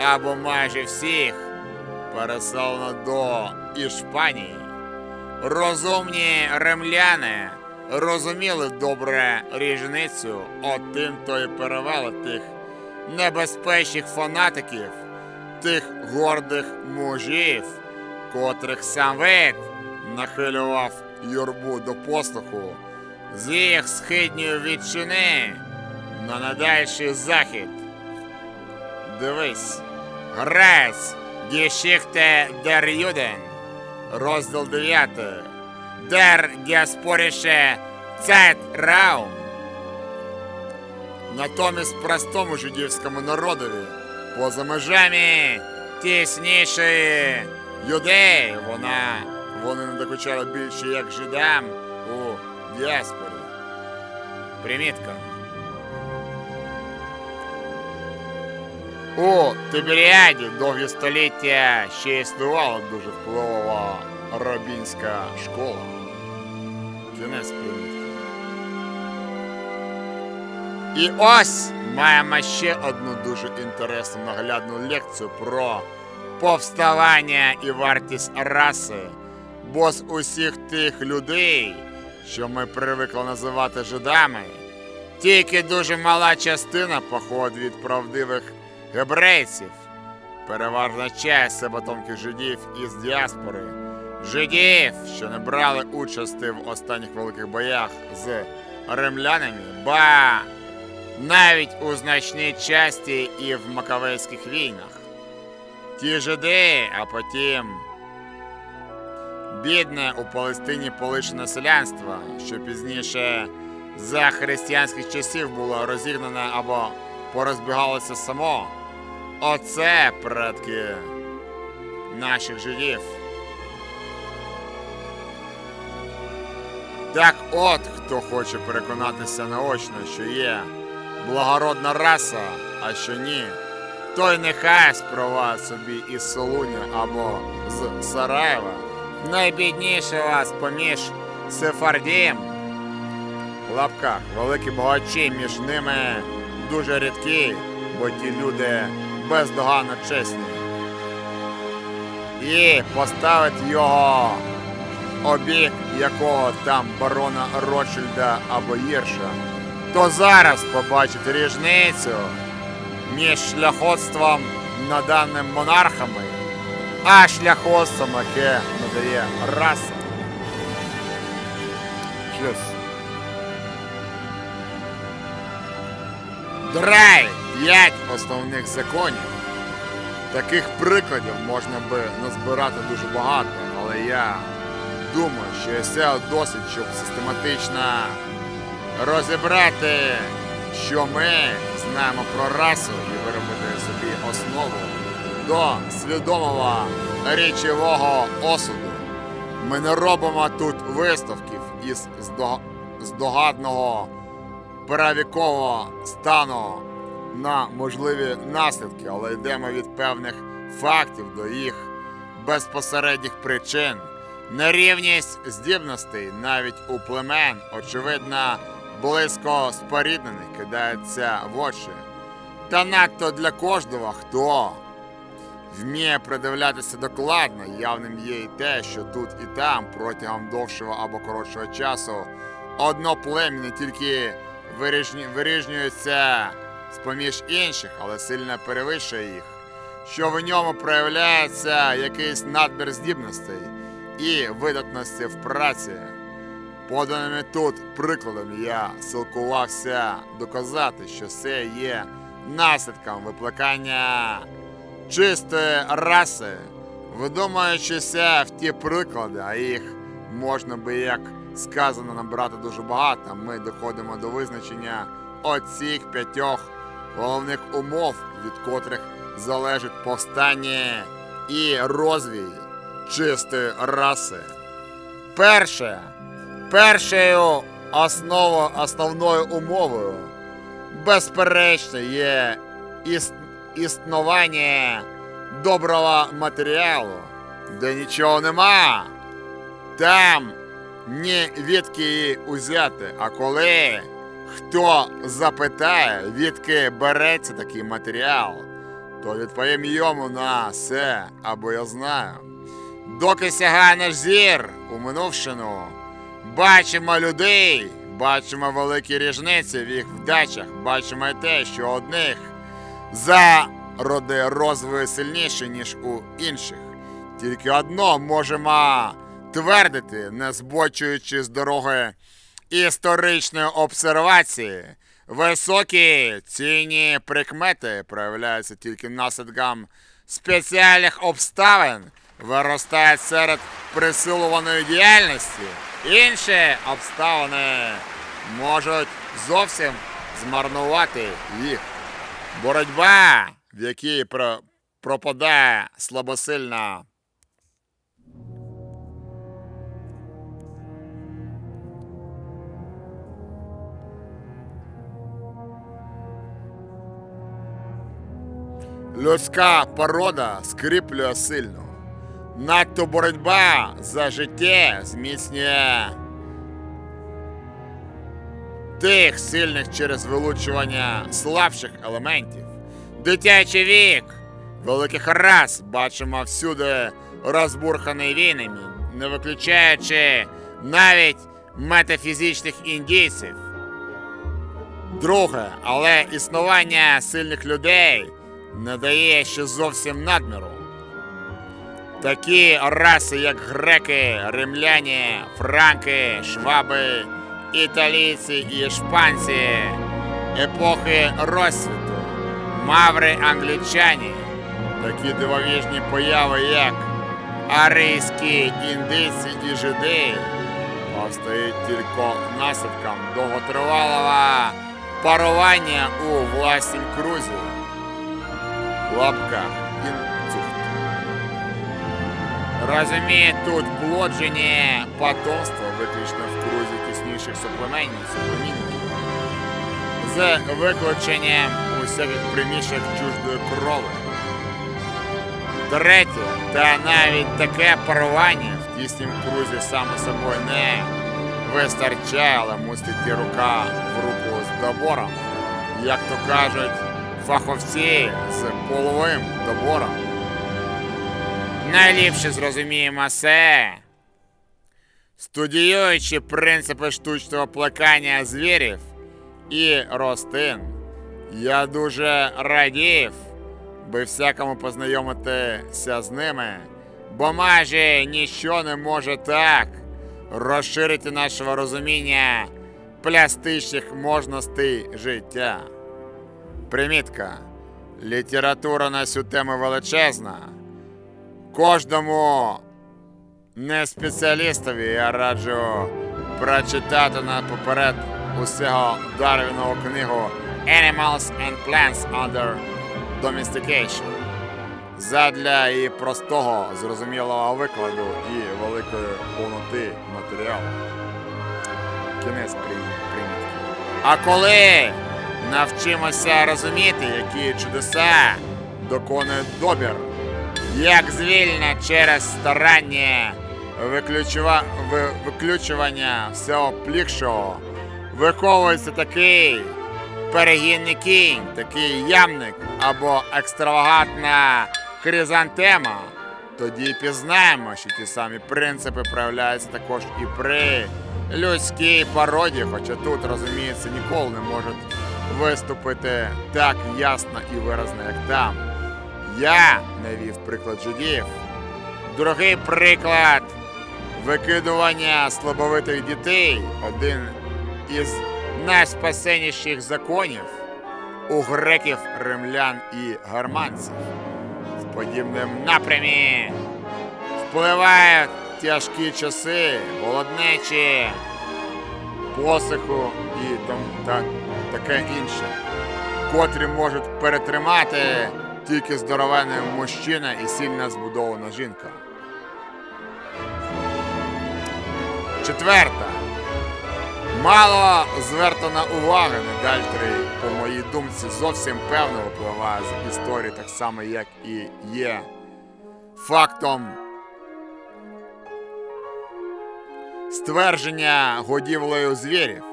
або майже всіх, переселено до Іспанії. Розумні римляни розуміли добре різницю, от тим то й перевели тих небезпечних фанатиків, тих гордих мужів, котрих сам вид нахилював юрбу до послуху з їх східньої відчини на надальший захід. Дивись, Грець, Гешіхте дер Юден, розділ 9, дер Геспоріше Цет Раум. Натомість простому жидівському народові, поза межами тіснішої юдеї, вона, вони не докучали більше як жидам у діаспорі. Примітка. У Тиберіаді довгі століття ще існувала дуже впливова рабінська школа. Кінець. І ось маємо ще одну дуже інтересну наглядну лекцію про повставання і вартість раси. Бо з усіх тих людей, що ми привикли називати жидами, тільки дуже мала частина походить від правдивих гебрейців. Переважна часть це потомки жидів із діаспори, жидів, що не брали участі в останніх великих боях з римлянами, ба навіть у значній часті і в Макавейських війнах. Ті жиди, а потім бідне у Палестині полишене селянство, що пізніше за християнських часів було розігнане або порозбігалося само, Оце предки наших жидів. Так от, хто хоче переконатися наочно, що є благородна раса, а що ні, той нехай спровадить собі із Солуня або з Сараєва найбіднішого з поміж Сефардієм в лапках великі багачі між ними дуже рідкі, бо ті люди бездоганно чесні. І поставить його обік якого там барона Ротшильда або гірша, то зараз побачить різницю між шляхетством наданим монархами, а шляхетством, яке надає раса. Шлюз. П'ять основних законів. Таких прикладів можна би назбирати дуже багато, але я думаю, що це досить, щоб систематично розібрати, що ми знаємо про расу і виробити собі основу до свідомого річового осуду. Ми не робимо тут виставків із здо- здогадного перевікового стану на можливі наслідки, але йдемо від певних фактів до їх безпосередніх причин. Нерівність здібностей навіть у племен, очевидно, близько споріднених кидається в очі. Та надто для кожного, хто вміє придивлятися докладно, явним є і те, що тут і там протягом довшого або коротшого часу одно плем'я тільки виріжнюється з-поміж інших, але сильно перевищує їх, що в ньому проявляється якийсь надбір здібностей і видатності в праці. Поданими тут прикладом я силкувався доказати, що це є наслідком викликання чистої раси, видумуючися в ті приклади, а їх можна би, як сказано, набрати дуже багато, ми доходимо до визначення оцих п'ятьох головних умов, від котрих залежить повстання і розвій чистої раси. Перше, першою основою, основною умовою, безперечно, є іс, існування доброго матеріалу, де нічого нема. Там ні відки її узяти, а коли хто запитає, відки береться такий матеріал, то відповім йому на все, або я знаю. Доки сягає наш зір у минувшину, бачимо людей, бачимо великі різниці в їх вдачах, бачимо й те, що одних зароди розвою сильніші, ніж у інших. Тільки одно можемо твердити, не збочуючи з дороги історичної обсервації. Високі цінні прикмети проявляються тільки наслідком спеціальних обставин, виростають серед присилуваної діяльності. Інші обставини можуть зовсім змарнувати їх. Боротьба, в якій пропадає слабосильна Людська порода скріплює сильну. Надто боротьба за життя зміцнює тих сильних через вилучування слабших елементів. Дитячий вік великих рас бачимо всюди розбурханий війнами, не виключаючи навіть метафізичних індійців. Друге, але існування сильних людей не дає ще зовсім надміру. Такі раси, як греки, римляні, франки, шваби, італійці і шпанці, епохи розсвіту, маври англічані, такі дивовіжні появи, як арійські індійці і жиди, повстають тільки наслідком довготривалого парування у власнім крузі. В лапках інцухт. Розуміє тут плодження потомства виключно в крузі тісніших суплеменів, суплемінників. з виключенням усяких приміщень чуждої крови. Третє, Та навіть таке парування в тіснім крузі саме собою не вистачає, але мусить рука в руку з добором. Як то кажуть, фаховці з половим добором. найліпше зрозуміємо це. Студіюючи принципи штучного плекання звірів і рослин, я дуже радів би всякому познайомитися з ними, бо майже ніщо не може так розширити нашого розуміння пластичних можностей життя. Примітка. Література на цю тему величезна. Кожному не спеціалістові я раджу прочитати наперед усього Дарвінову книгу Animals and Plants Under Domestication задля її простого, зрозумілого викладу і великої повноти матеріалу. Кінець при- примітки. А коли навчимося розуміти, які чудеса Доконує добір, як звільне через старання, виключува... ви- виключування всього плікшого, виховується такий перегінний кінь, такий ямник або екстравагантна хризантема, тоді пізнаємо, що ті самі принципи проявляються також і при людській породі, хоча тут, розуміється, ніколи не можуть виступити так ясно і виразно, як там. Я навів приклад жидів. другий приклад Викидування слабовитих дітей один із найспасенніших законів у греків, римлян і гарманців. З подібним напрямі впливають тяжкі часи, голоднечі, посуху і там, та, таке інше, котрі можуть перетримати тільки здоровенний мужчина і сильно збудована жінка. Четверта. Мало звертана увага Недальтрий, по моїй думці, зовсім певно випливає з історії, так само, як і є фактом ствердження годівлею звірів.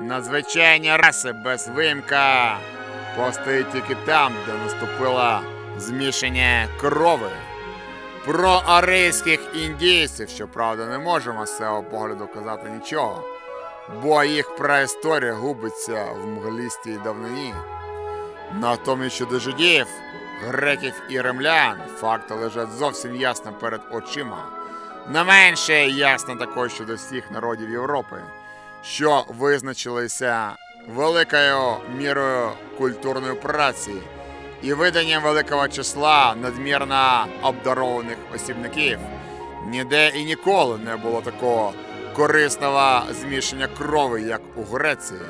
Надзвичайні раси без вимка постають тільки там, де наступило змішання крови. Про арийських індійців, щоправда, не можемо з цього погляду казати нічого, бо їх праісторія губиться в мглістій давнині. Натомість щодо жидів, греків і римлян факти лежать зовсім ясно перед очима. Не менше ясно також щодо всіх народів Європи, що визначилися великою мірою культурної праці і виданням великого числа надмірно обдарованих осібників. Ніде і ніколи не було такого корисного змішання крови, як у Греції.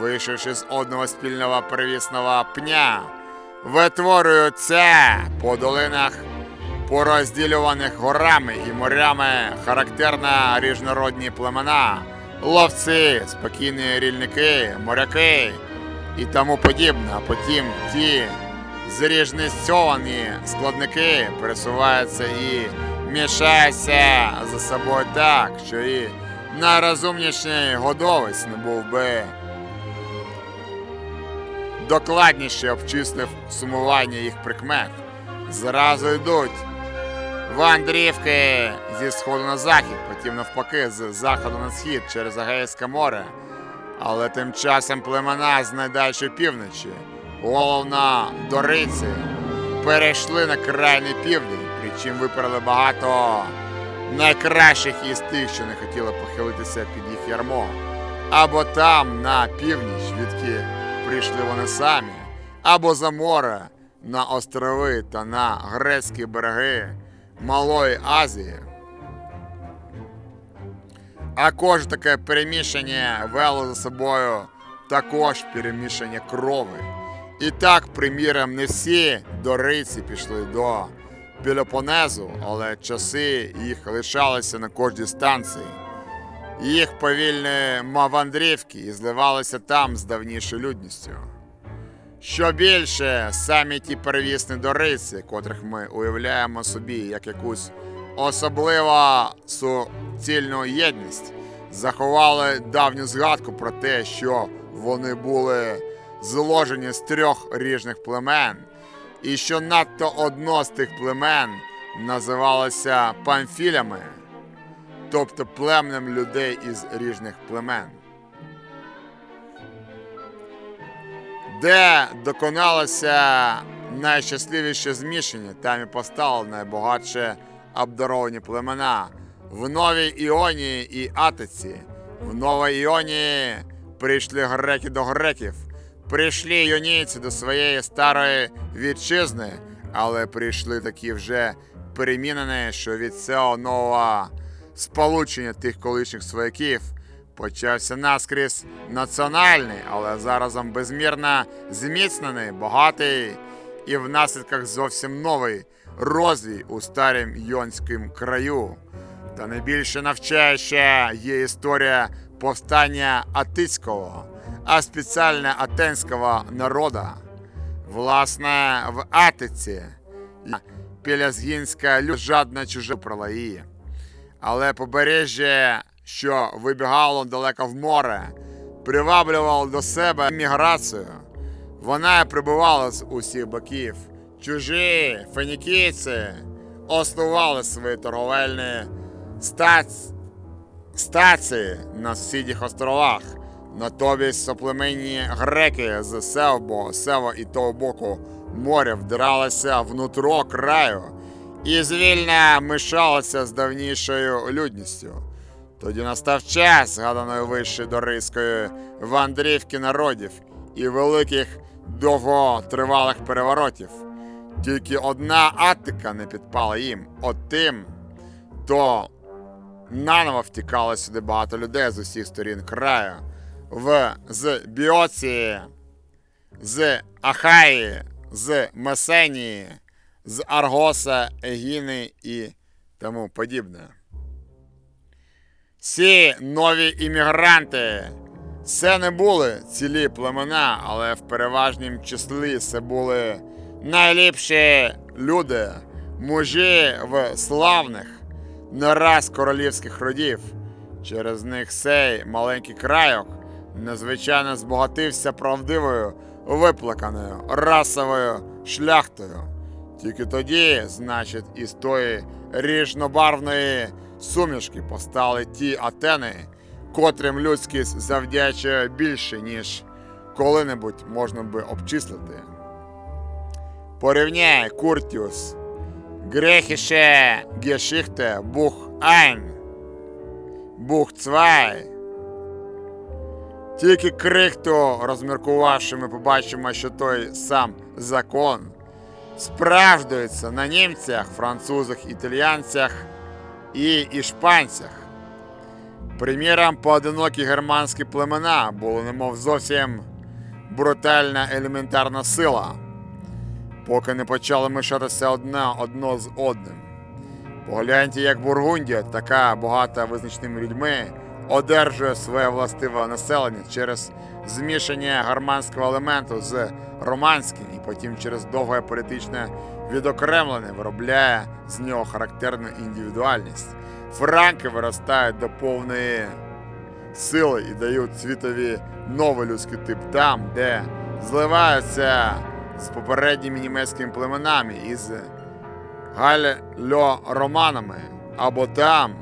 Вийшовши з одного спільного первісного пня, витворюють це по долинах, порозділюваних горами і морями характерно різнородні племена, ловці, спокійні рільники, моряки і тому подібне. А потім ті зріжницьовані складники пересуваються і мішаються за собою так, що і найрозумніший годовець не був би докладніше обчислив сумування їх прикмет. Зразу йдуть вандрівки зі сходу на захід, потім навпаки, з заходу на схід через Агейське море. Але тим часом племена з найдальшої півночі, головно дориці, перейшли на крайній південь, причим виперли багато найкращих із тих, що не хотіли похилитися під їх ярмо. Або там, на північ, відки прийшли вони самі, або за море на острови та на грецькі береги Малої Азії. А кожне таке перемішання вело за собою також перемішання крови І так, приміром, не всі дорийці пішли до Пелопонезу, але часи їх лишалися на кожній станції. Їх повільні мавандрівки і зливалися там з давнішою людністю. Що більше, самі ті первісні дориці, котрих ми уявляємо собі як якусь особливо суцільну єдність, заховали давню згадку про те, що вони були зложені з трьох ріжних племен, і що надто одно з тих племен називалося памфілями, тобто племенем людей із ріжних племен. Де доконалося найщасливіше змішання, там і постали найбагатше обдаровані племена. В Новій Іонії і Атиці. В Новій Іонії прийшли греки до греків, прийшли іонійці до своєї старої вітчизни, але прийшли такі вже перемінені, що від цього нового сполучення тих колишніх свояків почався наскрізь національний, але заразом безмірно зміцнений, багатий і в наслідках зовсім новий розвій у старім йонському краю. Та найбільше навчаюча є історія повстання атицького, а спеціально атенського народа. Власне, в Атиці пілязгінська жадна чуже прала її. Але побережжя, що вибігало далеко в море, приваблювало до себе міграцію. Вона прибувала з усіх боків. Чужі фенікійці основали свої торговельні стац... стації на сусідніх островах. Натомість соплеменні греки з Севбо, Сева і того боку моря вдиралися внутро краю і звільно мишалися з давнішою людністю. Тоді настав час, згаданої вище до вандрівки народів і великих довготривалих переворотів. Тільки одна Аттика не підпала їм. От тим, то наново втікало сюди багато людей з усіх сторін краю. В, з Біоції, з Ахаї, з Месенії, з Аргоса, Егіни і тому подібне. Всі нові іммігранти це не були цілі племена, але в переважнім числі це були найліпші люди, мужі в славних, не раз королівських родів. Через них цей маленький крайок незвичайно збагатився правдивою, виплаканою расовою шляхтою. Тільки тоді, значить, із тої ріжнобарвної сумішки постали ті атени, котрим людськість завдячує більше, ніж коли-небудь можна би обчислити. Порівняй Куртіус, Грехіше Гешихте, Бух Айн, Бух Цвай. Тільки крихту розміркувавши, ми побачимо, що той сам закон справжується на німцях, французах, італіянцях і ішпанцях. Приміром, поодинокі германські племена були немов зовсім брутальна елементарна сила, поки не почали мишатися одне одно з одним. Погляньте, як Бургундія, така багата визначними людьми, одержує своє властиве населення через змішання германського елементу з романським і потім через довге політичне відокремлення виробляє з нього характерну індивідуальність. Франки виростають до повної сили і дають світові новий людський тип там, де зливаються з попередніми німецькими племенами із гальо-романами, або там,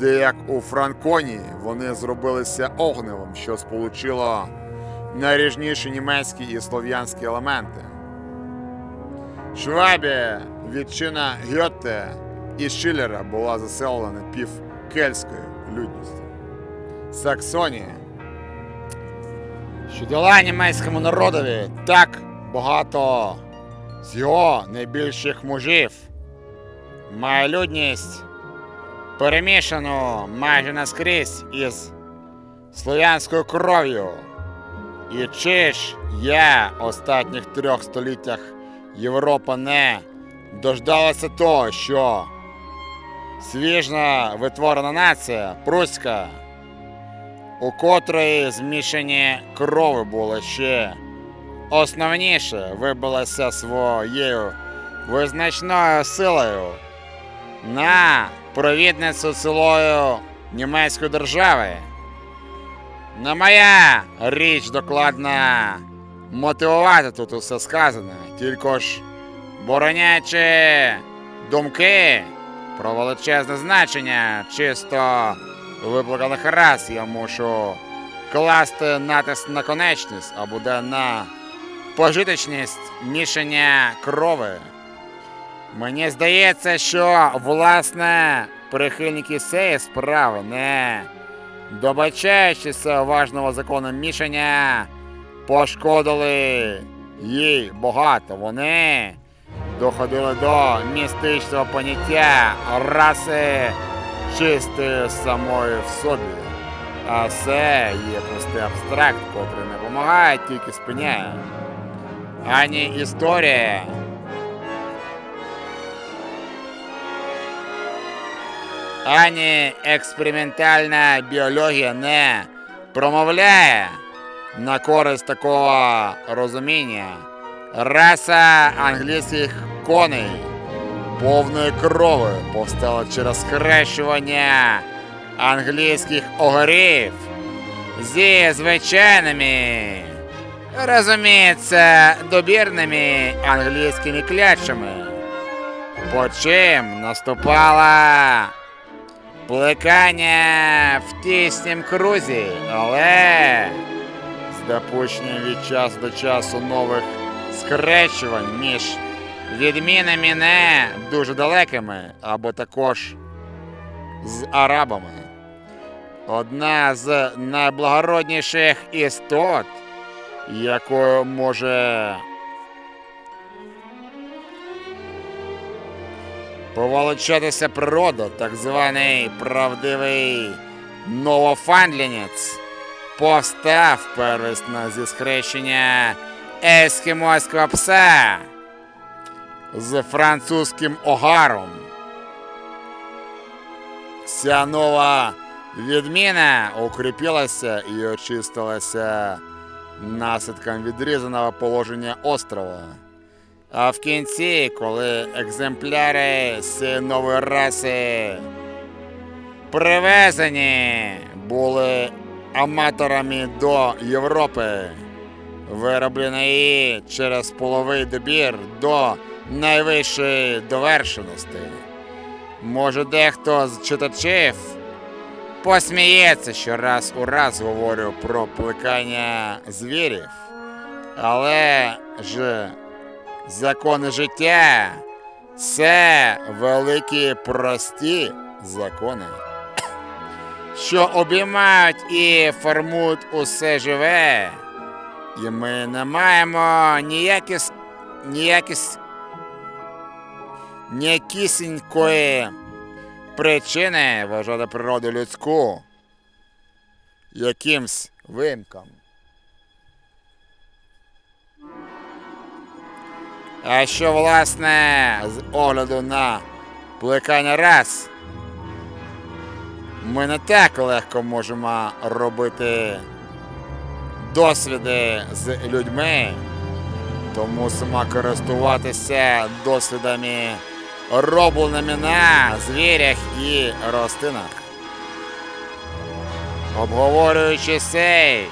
де у Франконії вони зробилися огневим, що сполучило найріжніші німецькі і слов'янські елементи. Швабія, відчина Гьотте і Шиллера була заселена півкельтською людністю. Саксонія, що дала німецькому народові так багато з його найбільших мужів. Має людність перемішану майже наскрізь із слов'янською кров'ю. І чи ж я останніх трьох століттях Європа не дождалася того, що свіжна витворена нація, Пруська, у котрої змішані крови було ще основніше, вибилася своєю визначною силою на провідницю цілою німецької держави. Не моя річ докладно мотивувати тут усе сказане, тільки ж боронячи думки про величезне значення чисто виплаканих раз, я мушу класти натиск на конечність, а буде на пожиточність мішання крови. Мені здається, що власне прихильники цієї справи, не добачаючися важного закону мішання, пошкодили їй багато. Вони доходили до містичного поняття раси чистої самої в собі. А це є простий абстракт, котрий не допомагає, тільки спиняє. Ані історія. Ані експериментальна біологія не промовляє на користь такого розуміння. Раса англійських коней повної крови повстала через схрещування англійських огорів зі звичайними, розуміється, добірними англійськими клячами. По чим наступала плекання в тіснім крузі, але з допущенням від часу до часу нових схрещувань між відмінами не дуже далекими, або також з арабами. Одна з найблагородніших істот, якою може поволочатися природа, так званий правдивий новофандлінець, повстав первісно зі схрещення ескімоського пса з французьким огаром. Ця нова відміна укріпилася і очистилася наслідком відрізаного положення острова. А в кінці, коли екземпляри з нової раси привезені були аматорами до Європи, виробленої через половий добір до найвищої довершеності. Може, дехто з читачів посміється, що раз у раз говорю про плекання звірів, але ж закони життя це великі прості закони, що обіймають і формують усе живе, і ми не маємо ніякі, ніякі, ніякісінької причини вважати природу людську якимсь вимком. А що, власне, з огляду на плекання рас, ми не так легко можемо робити досвіди з людьми, то мусимо користуватися досвідами, робленими на звірях і рослинах. Обговорюючи цей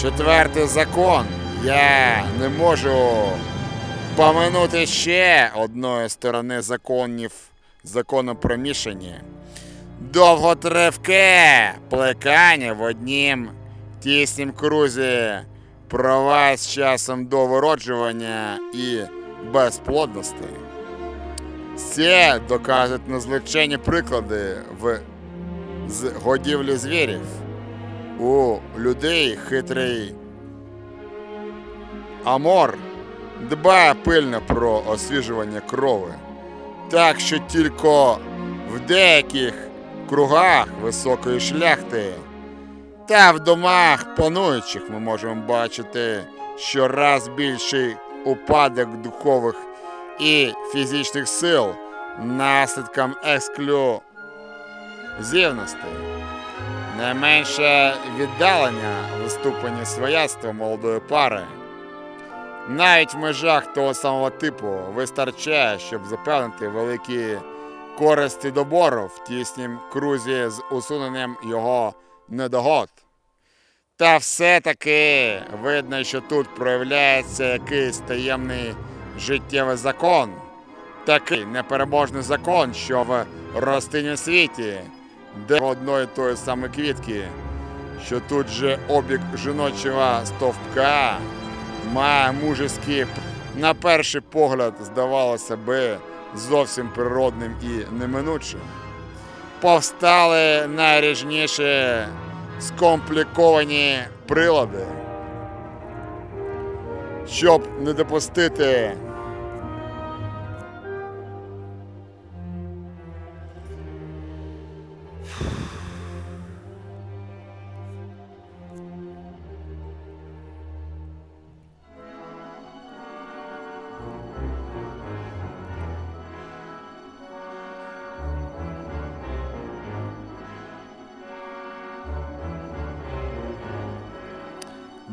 четвертий закон, я не можу поминути ще одної сторони законів закону про мішання. Довготривке плекання в однім тіснім крузі права з часом до вироджування і безплодності. Це доказують незліченні приклади в з годівлі звірів. У людей хитрий Амор дбає пильно про освіжування крови, так що тільки в деяких кругах високої шляхти Та в домах пануючих ми можемо бачити щораз більший упадок духових і фізичних сил наслідком ексклюзивності. Не менше віддалення в ступені свояцтва молодої пари. Навіть в межах того самого типу вистачає, щоб запевнити великі користі добору в тіснім крузі з усуненням його недогод. Та все-таки видно, що тут проявляється якийсь таємний життєвий закон, такий непереможний закон, що в рослинному світі, де одної тої самої квітки, що тут же обіг жіночого стовпка має мужеський, на перший погляд, здавалося би, зовсім природним і неминучим. Повстали найріжніші скомпліковані прилади, щоб не допустити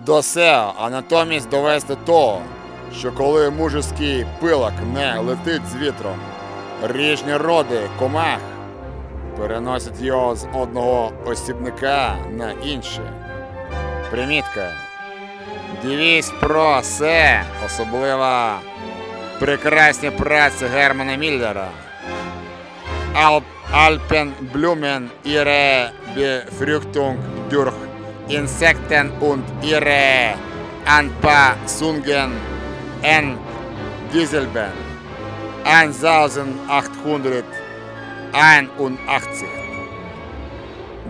до сео, а натомість довести того, що коли мужеський пилок не летить з вітром, ріжні роди комах переносять його з одного осібника на інше. Примітка. Дивісь про це, особливо прекрасні праці Германа Міллера. Alpen Blumen ihre Befruchtung durch Insekten und ihre Anpassungen en Dieselben 1881,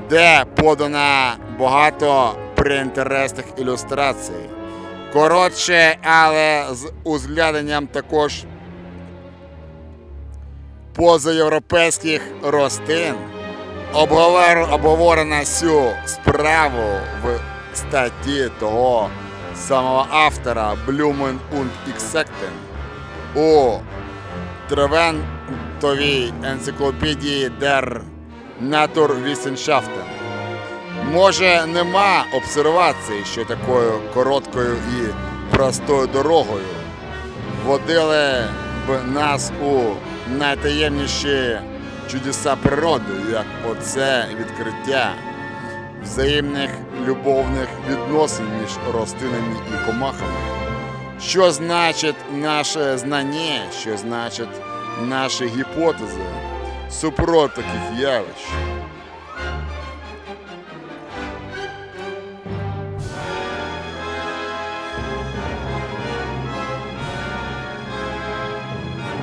де подано багато приінтересних ілюстрацій. Коротше, але з узгляденням також позаєвропейських рослин. Обговорено цю справу в статті того самого автора Blumen und Insekten у Тревентовій енциклопедії Der Naturwissenschaften. Може, нема обсервації, що такою короткою і простою дорогою водили б нас у найтаємніші чудеса природи, як оце відкриття взаємних любовних відносин між рослинами і комахами. Що значить наше знання, що значить наші гіпотези супроти таких явищ?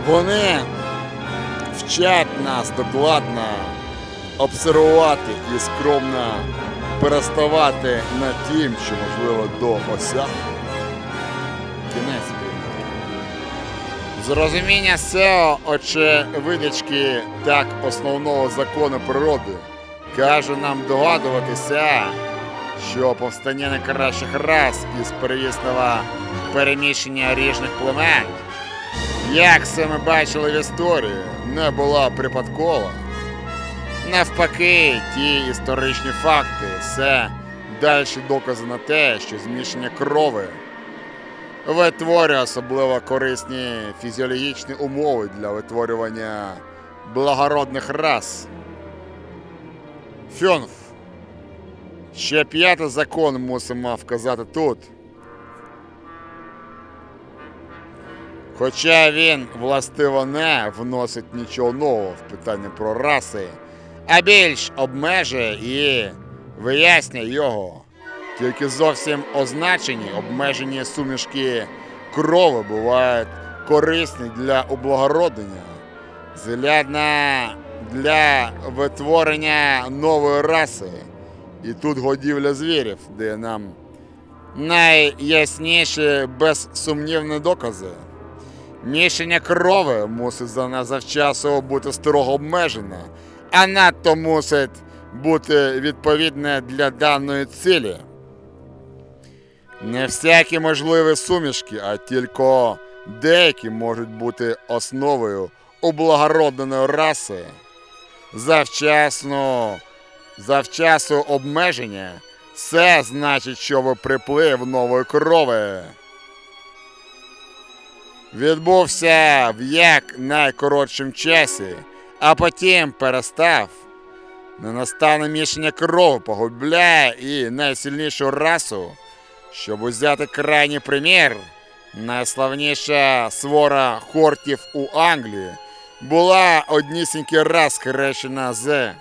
Вони вчать нас докладно обсервувати і скромно переставати над тим, що можливо до осягнення. Кінець спільноти. Зрозуміння SEO, очевидячки так основного закону природи, каже нам догадуватися, що повстання найкращих рас із перевісного переміщення ріжних племен як це ми бачили в історії, не була припадкова. Навпаки, ті історичні факти це дальші докази на те, що змішання крови витворює особливо корисні фізіологічні умови для витворювання благородних рас. Фьонф. Ще п'ятий закон мусимо вказати тут. Хоча він, властиво, не вносить нічого нового в питання про раси, а більш обмежує і вияснює його. Тільки зовсім означені обмежені сумішки крови бувають корисні для облагородення, зглядна для витворення нової раси. І тут годівля звірів, де нам найясніші безсумнівні докази. Мішання крови мусить за завчасу бути строго обмежене, а надто мусить бути відповідне для даної цілі. Не всякі можливі сумішки, а тільки деякі можуть бути основою облагородненої раси. Завчасно, завчасу обмеження це значить, що ви приплив нової крови. Відбувся в як найкоротшим часі, а потім перестав. Ненастане мішання крові погубляє і найсильнішу расу. Щоб узяти крайній примір, найславніша свора хортів у Англії була однісінький раз хрещена з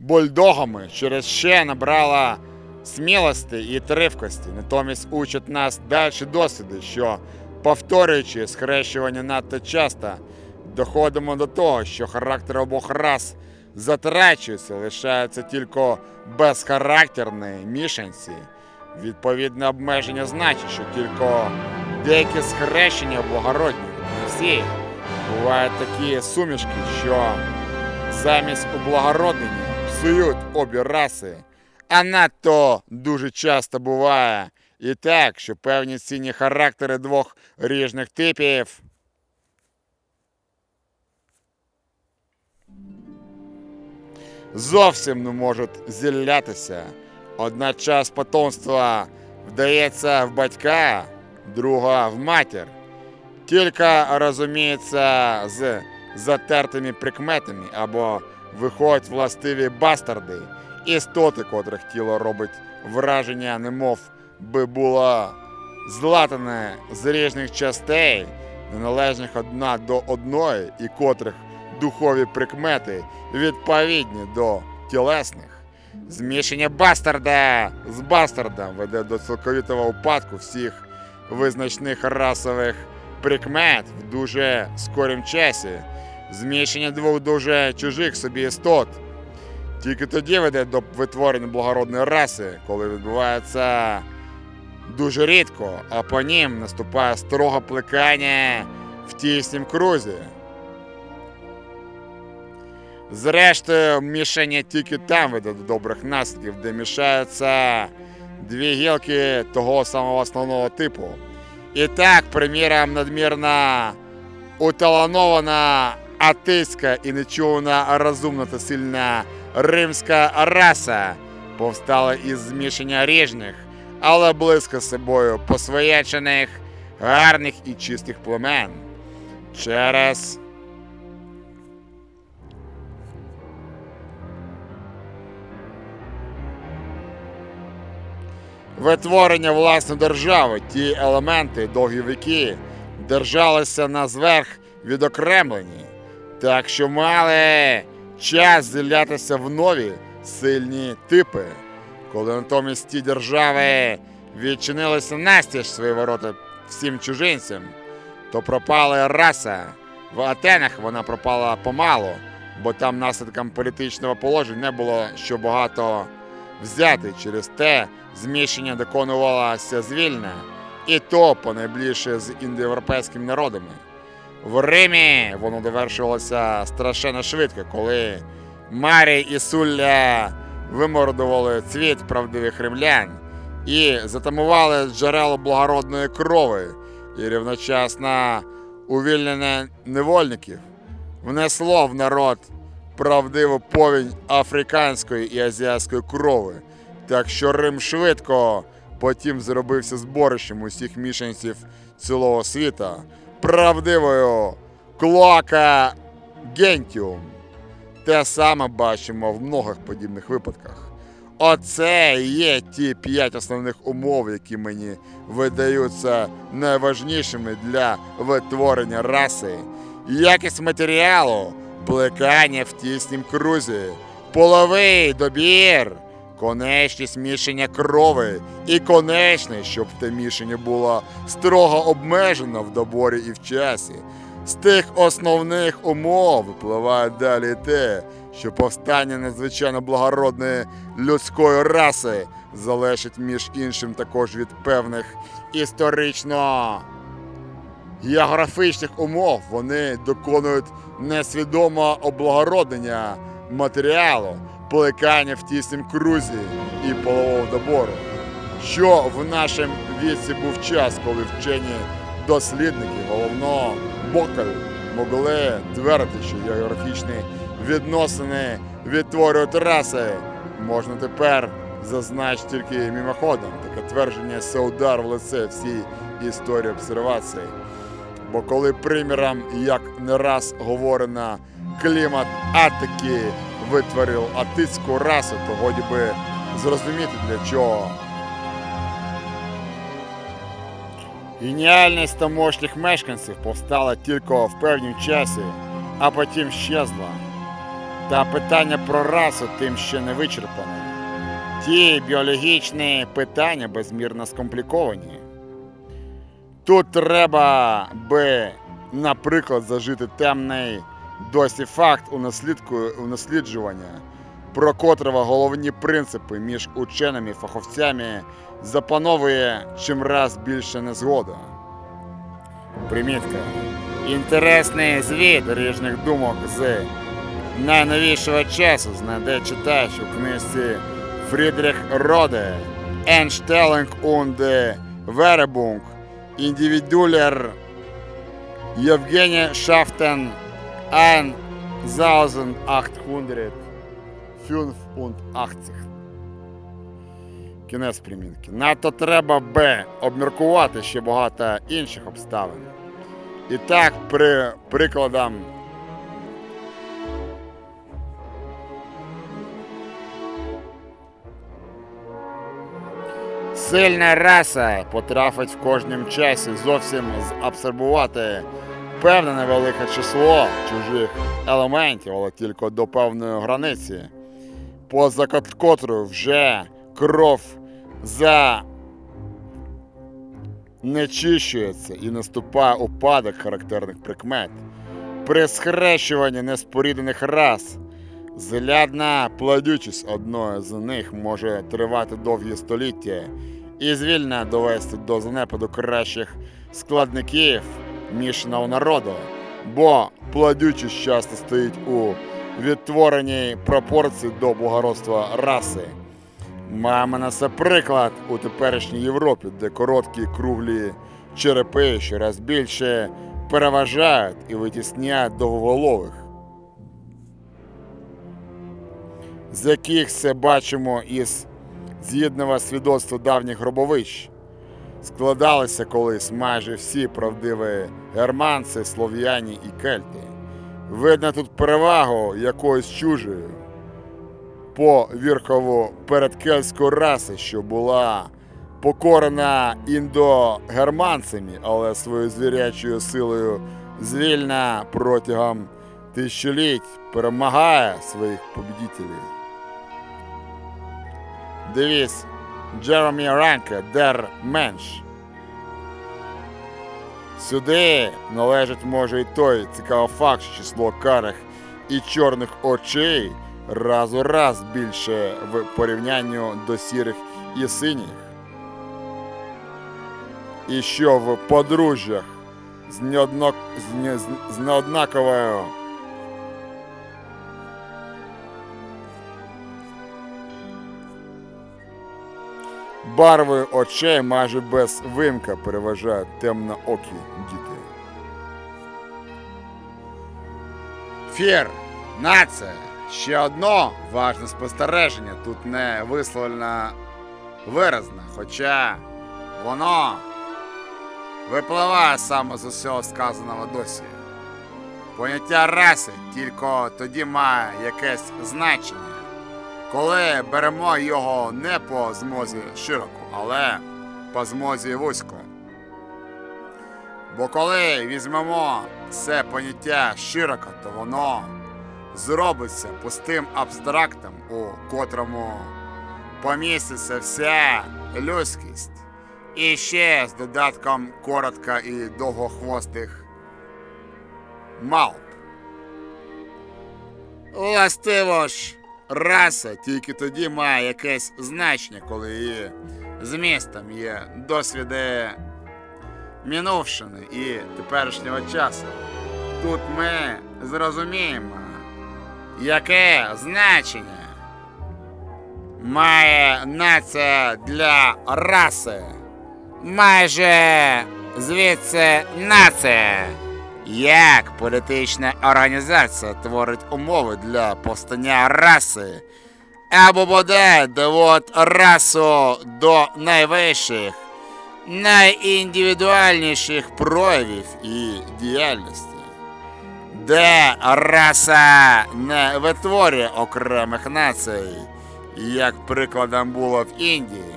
бульдогами через ще набрала смілості і тривкості. Натомість учать нас далі досвіди, що, повторюючи схрещування надто часто, доходимо до того, що характер обох рас затрачується, лишаються тільки безхарактерні мішанці. Відповідне обмеження значить, що тільки деякі схрещення благородні, не всі. Бувають такі сумішки, що замість облагороднення псують обі раси. А надто дуже часто буває і так, що певні цінні характери двох ріжних типів зовсім не можуть зіллятися. Одна часть вдається в батька, друга в матір. Тільки розуміється з затертими прикметами або виходять властиві бастарди, істоти, котрих тіло робить враження, немов би було златане з різних частей, неналежних одна до одної, і котрих духові прикмети відповідні до тілесних. Змішання бастарда з бастардом веде до цілковитого упадку всіх визначних расових прикмет в дуже скорім часі, зміщення двох дуже чужих собі істот. Тільки тоді веде до витворення благородної раси, коли відбувається дуже рідко, а по ним наступає строго плекання в тіснім крузі. Зрештою, мішання тільки там веде до добрих наслідків, де мішаються дві гілки того самого основного типу. І так, приміром, надмірна уталанована атейська і нечувана розумна та сильна римська раса повстала із змішання ріжних, але близько собою посвоячених, гарних і чистих племен. Через витворення власної держави, ті елементи, довгі віки, держалися на зверх відокремлені, так що мали час зілятися в нові сильні типи. Коли натомість ті держави відчинилися настіж свої ворота всім чужинцям, то пропала раса. В Атенах вона пропала помалу, бо там наслідком політичного положення не було що багато взяти через те зміщення доконувалося звільно, і то понайближче з індоєвропейськими народами. В Римі воно довершувалося страшенно швидко, коли Марій і Сулля вимордували цвіт правдивих римлян і затамували джерело благородної крови і рівночасно увільнення невольників, внесло в народ правдиву повінь африканської і азіатської крови, так що Рим швидко потім зробився зборищем усіх мішанців цілого світа, правдивою клоака гентіум. Те саме бачимо в многих подібних випадках. Оце є ті п'ять основних умов, які мені видаються найважнішими для витворення раси. Якість матеріалу, плекання в тіснім крузі, половий добір, конечність мішання крови і конечність, щоб те мішання було строго обмежено в доборі і в часі, З тих основних умов випливає далі те, що повстання надзвичайно благородної людської раси залежить між іншим також від певних історично географічних умов. Вони доконують несвідоме облагороднення матеріалу, плекання в тіснім крузі і полового добору. Що в нашому віці був час, коли вчені дослідники, головно Бокаль, могли твердити, що географічні відносини відтворюють раси. Можна тепер зазначити тільки мимоходом. Таке твердження це удар в лице всій історії обсервації. Бо коли приміром, як не раз говорено, клімат Атики витворив атицьку расу, то годі би зрозуміти для чого. Геніальність тамошніх мешканців повстала тільки в певнім часі, а потім щезла. Та питання про расу тим ще не вичерпане. Ті біологічні питання безмірно скомпліковані. Тут треба би, наприклад, зажити темний досі факт унасліджування, про котрого головні принципи між ученими фаховцями запановує чимраз більше незгода. Примітка. Інтересний звіт ріжних думок з найновішого часу знайде читач у книжці Фрідріх Роде Entstehung und Vererbung individueller Eigenschaften 1885. Кінець примітки. Надто треба Б. Обміркувати ще багато інших обставин. І так, при прикладам. Сильна раса потрафить в кожнім часі зовсім абсорбувати певне невелике число чужих елементів, але тільки до певної границі, поза кот- котрою вже кров за не чищується і наступає упадок характерних прикмет. При схрещуванні неспоріднених рас зглядна плодючість одної з них може тривати довгі століття і звільно довести до занепаду кращих складників мішаного народу, бо плодючість часто стоїть у відтвореній пропорції до благородства раси. Маємо на це приклад у теперішній Європі, де короткі круглі черепи щораз більше переважають і витісняють довголових, з яких це бачимо із згідного свідоцтва давніх гробовищ. Складалися колись майже всі правдиві германці, слов'яні і кельти. Видно тут перевагу якоїсь чужої по вірхову передкельську раси, що була покорена індогерманцями, але своєю звірячою силою звільна протягом тисячоліть перемагає своїх побідітелів. Дивіться, Джеромі Ранке, Дер Менш. Сюди належить може і той цікавий факт, що число карих і чорних очей раз у раз більше в порівнянні до сірих і синіх. І що в подружжях з, неодно... з, з неоднаковою барвою очей майже без вимка переважають темноокі діти. Фір, нація. Ще одно важне спостереження тут не висловлено виразно, хоча воно випливає саме з усього сказаного досі. Поняття раси тільки тоді має якесь значення, коли беремо його не по змозі широко, але по змозі вузько. Бо коли візьмемо це поняття широко, то воно зробиться пустим абстрактом, у котрому поміститься вся людськість. І ще з додатком коротко і довгохвостих малп. Властиво ж, раса тільки тоді має якесь значення, коли її змістом є досвіди минувшини і теперішнього часу. Тут ми зрозуміємо, яке значення має нація для раси. Майже звідси нація. Як політична організація творить умови для повстання раси, або бодай доводить расу до найвищих, найіндивідуальніших проявів і діяльності, де раса не витворює окремих націй, як прикладом було в Індії.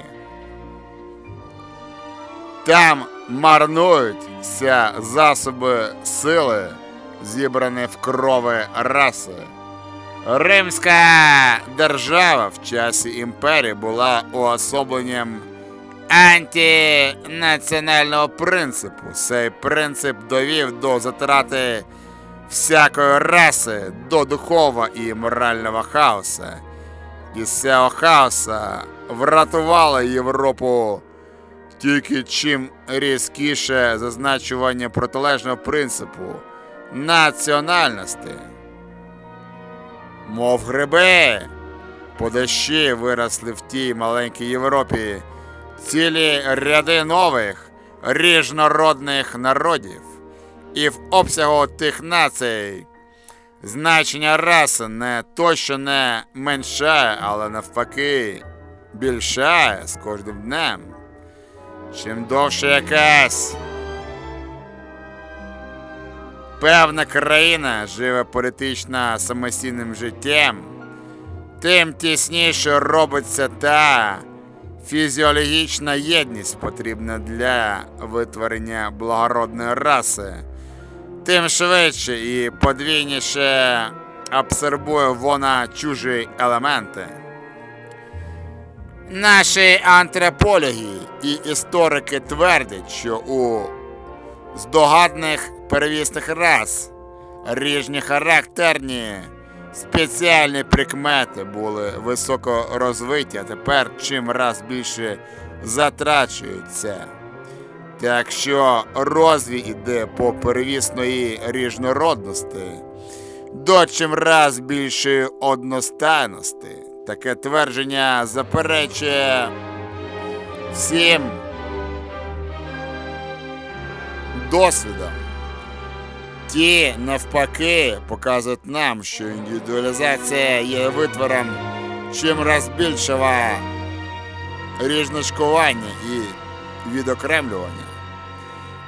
Там марнуються засоби сили, зібрані в крови раси. Римська держава в часі імперії була уособленням антинаціонального принципу. Цей принцип довів до затрати всякої раси до духового і морального хаосу. І з цього хаоса врятувала Європу тільки чим різкіше зазначування протилежного принципу національності. Мов гриби, по дощі виросли в тій маленькій Європі цілі ряди нових різнородних народів, і в обсягу тих націй значення раси не то, що не меншає, але навпаки більшає з кожним днем. Чим довше якась певна країна живе політично самостійним життям, тим тісніше робиться та фізіологічна єдність потрібна для витворення благородної раси, тим швидше і подвійніше абсорбує вона чужі елементи. Наші антропологи і історики твердять, що у здогадних первісних рас ріжні характерні спеціальні прикмети були високо розвиті, а тепер чим раз більше затрачуються. Так що розвій іде по первісної різнородності до чим раз більшої одностайності. Таке твердження заперечує всім досвідом. Ті, навпаки, показують нам, що індивідуалізація є витвором чим раз більшого різночкування і відокремлювання.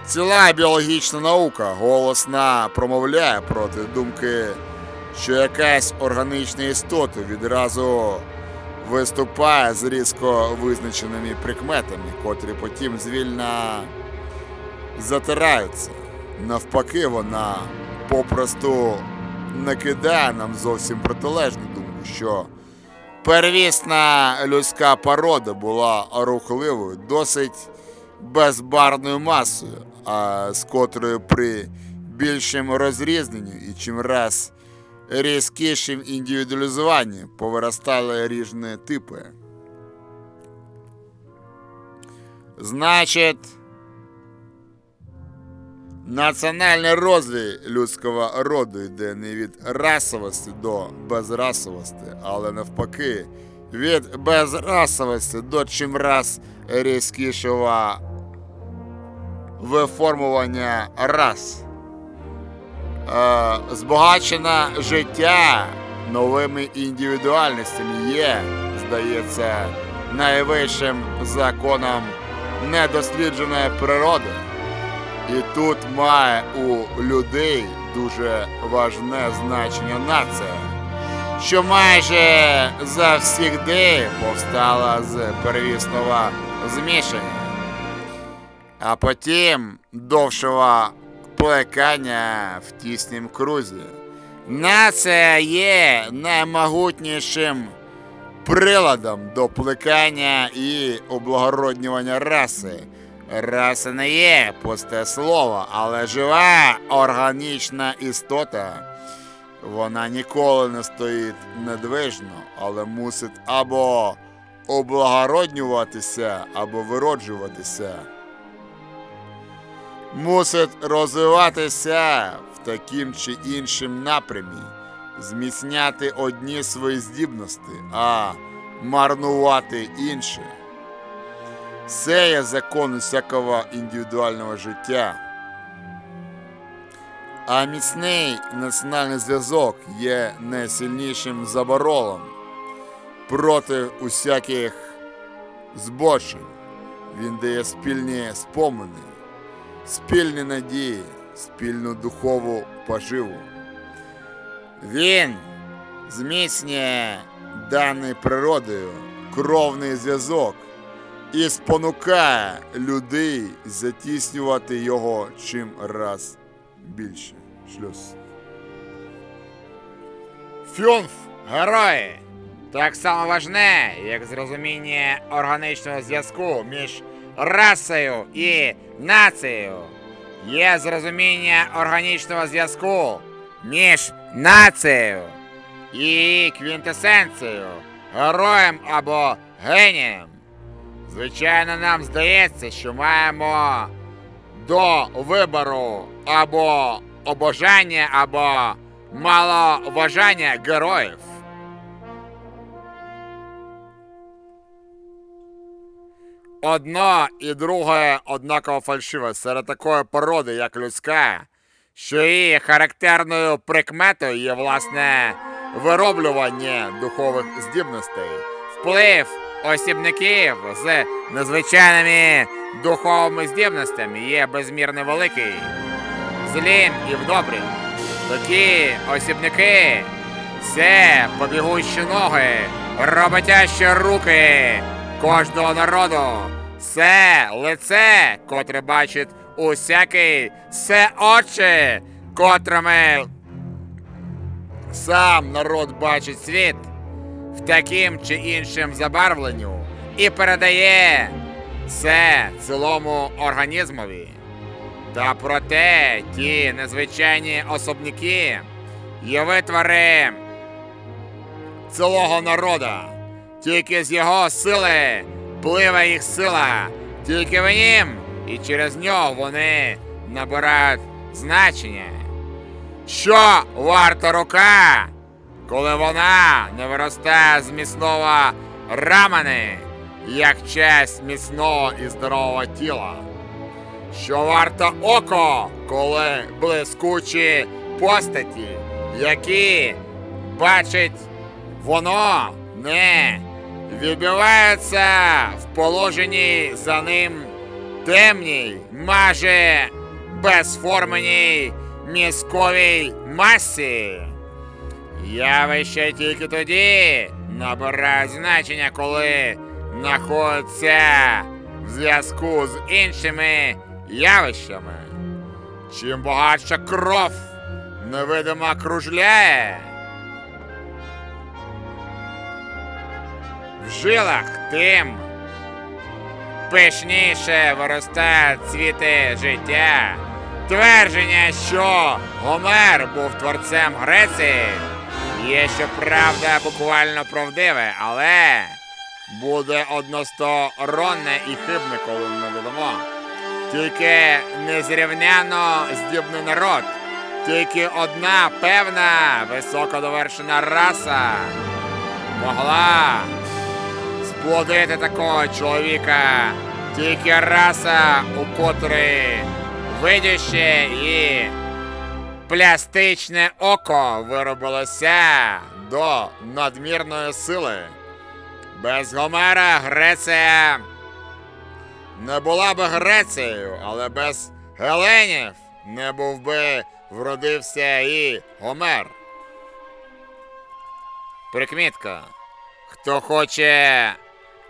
Ціла біологічна наука голосно промовляє проти думки, що якась органічна істота відразу виступає з різко визначеними прикметами, котрі потім звільно затираються. Навпаки, вона попросту накидає нам зовсім протилежну думку, що первісна людська порода була рухливою, досить безбарною масою, а з котрою при більшим розрізненні і чим раз різкішим індивідуалізуванні повиростали різні типи. Значить, національний розвій людського роду йде не від расовості до безрасовості, але навпаки, від безрасовості до чимраз різкішого виформування рас. Е, збагачене життя новими індивідуальностями є, здається, найвищим законом недослідженої природи. І тут має у людей дуже важне значення нація, що майже завсігди повстала з первісного змішання, а потім довшого плекання в тіснім крузі. Нація є наймогутнішим приладом до плекання і облагороднювання раси, Раса не є пусте слово, але жива органічна істота. Вона ніколи не стоїть недвижно, але мусить або облагороднюватися, або вироджуватися. Мусить розвиватися в таким чи іншим напрямі, зміцняти одні свої здібності, а марнувати інші. Це є закон усякого індивідуального життя. А міцний національний зв'язок є найсильнішим заборолом проти усяких збочень. Він дає спільні спомини, спільні надії, спільну духову поживу. Він зміцнює даний природою кровний зв'язок і спонукає людей затіснювати його чим раз більше. Шлюз. Фюнф, герої! Так само важне, як зрозуміння органічного зв'язку між расою і нацією. Є зрозуміння органічного зв'язку між нацією і квінтесенцією, героєм або генієм. Звичайно, нам здається, що маємо до вибору або обожання, або маловажання героїв. Одно і друге однаково фальшиве. Серед такої породи, як людська, що її характерною прикметою є власне вироблювання духових здібностей, вплив осібників з незвичайними духовими здібностями є безмірно великий, злім і в добрім. Такі осібники це побігущі ноги, роботящі руки кожного народу. Це лице, котре бачить усякий, це очі, котрими сам народ бачить світ в таким чи іншим забарвленню і передає це цілому організмові. Та проте ті незвичайні особники є витвори цілого народа. Тільки з його сили пливе їх сила, тільки в нім і через нього вони набирають значення. Що варта рука, коли вона не виростає з міцного рамени, як часть міцного і здорового тіла? Що варто око, коли блискучі постаті, які бачить воно не відбиваються в положенні за ним темній, майже безформеній мізковій масі. Явище тільки тоді набирають значення, коли знаходяться в зв'язку з іншими явищами. Чим багатша кров невидима кружляє. В жилах тим пишніше виростають цвіти життя. Твердження, що Гомер був творцем Греції, є щоправда буквально правдиве, але буде односторонне і хибне, коли ми додамо. Тільки незрівняно здібний народ, тільки одна певна високодовершена раса могла сплодити такого чоловіка, тільки раса, у котрій видяще і плястичне око виробилося до надмірної сили. Без Гомера Греція не була би Грецією, але без Геленів не був би вродився і Гомер. Прикмітка. Хто хоче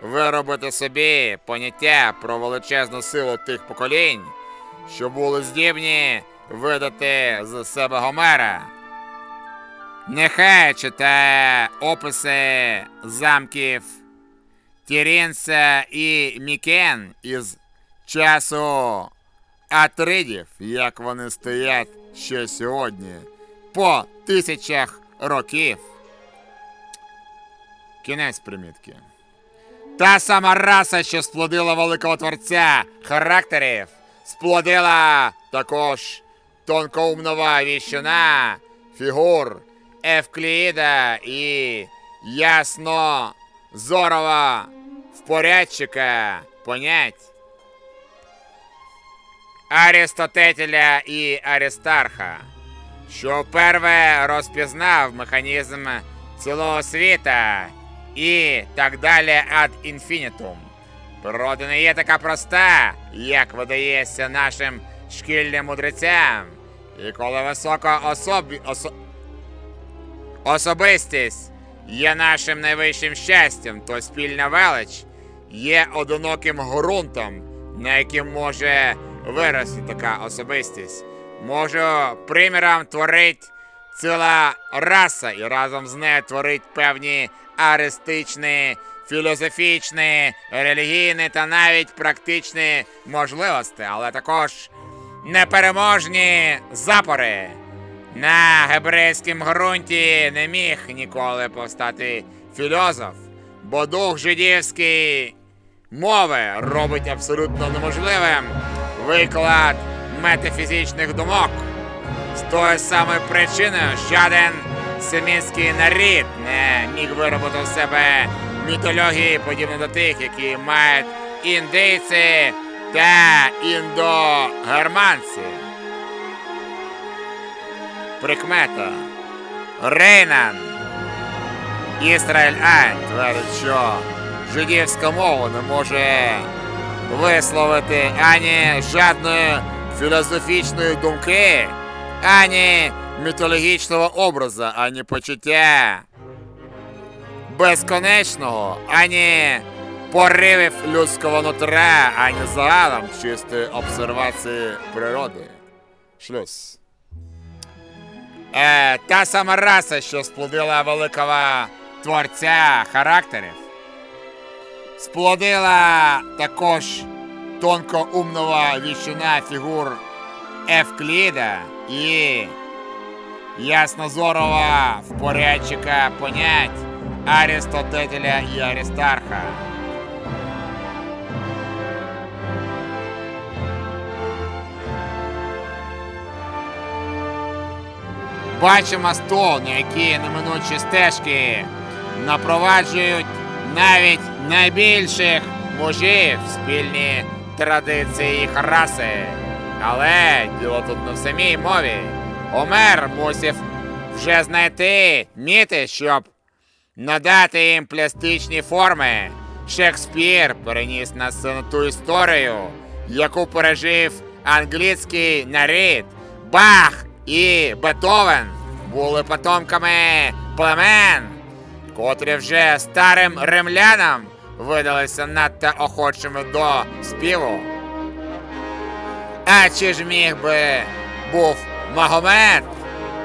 виробити собі поняття про величезну силу тих поколінь, що були здібні видати з себе Гомера. Нехай читає описи замків Тірінса і Мікен із часу атридів, як вони стоять ще сьогодні, по тисячах років. Кінець примітки. Та сама раса, що сплодила великого творця характерів, сплодила також тонкоумного віщуна, фігур, Евкліда і ясно зорова впорядчика понять. Арістотеля і Аристарха, що вперше розпізнав механізм цілого світа і так далі ад інфінітум. Природа не є така проста, як видається нашим шкільним мудрецям. І коли висока особі... осо... особистість є нашим найвищим щастям, то спільна велич є одиноким ґрунтом, на яким може вирости така особистість. Може, приміром творить ціла раса і разом з нею творить певні аристичні, філософічні, релігійні та навіть практичні можливості, але також непереможні запори. На гебрейському ґрунті не міг ніколи повстати філософ, бо дух жидівський мови робить абсолютно неможливим виклад метафізичних думок. З тої самої причини жоден семітський нарід не міг виробити в себе мітології, подібно до тих, які мають індійці та індогерманці. Прикмета. Рейнан. Ісраїль Айн твердить, що жидівська мова не може висловити ані жодної філософічної думки, ані мітологічного образу, ані почуття безконечного, ані поривів людського нутра, ані загалом чистої обсервації природи. Шлюз. Е, та сама раса, що сплодила великого творця характерів, сплодила також тонкоумного віщуна фігур Евкліда і яснозорого впорядчика понять Аристотеля і Аристарха. Бачимо стол, на які неминучі стежки напроваджують навіть найбільших мужів спільні традиції їх раси. Але діло тут не в самій мові. Омер мусив вже знайти міти, щоб надати їм пластичні форми. Шекспір переніс на сцену ту історію, яку пережив англійський нарід. Бах і Бетовен були потомками племен, котрі вже старим римлянам видалися надто охочими до співу. А чи ж міг би був Магомед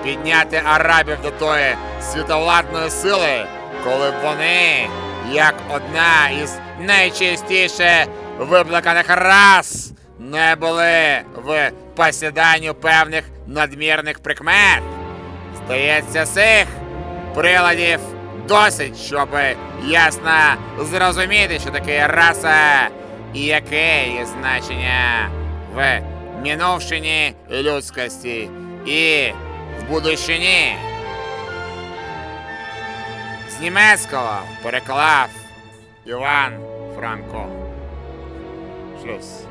підняти арабів до тої світовладної сили, коли б вони, як одна із найчастіше виплаканих рас, не були в посіданню певних надмірних прикмет? Здається, цих приладів досить, щоб ясно зрозуміти, що таке раса і яке є значення в минувшині людськості і в будущині. З німецького переклав Іван Франко. Шлюз.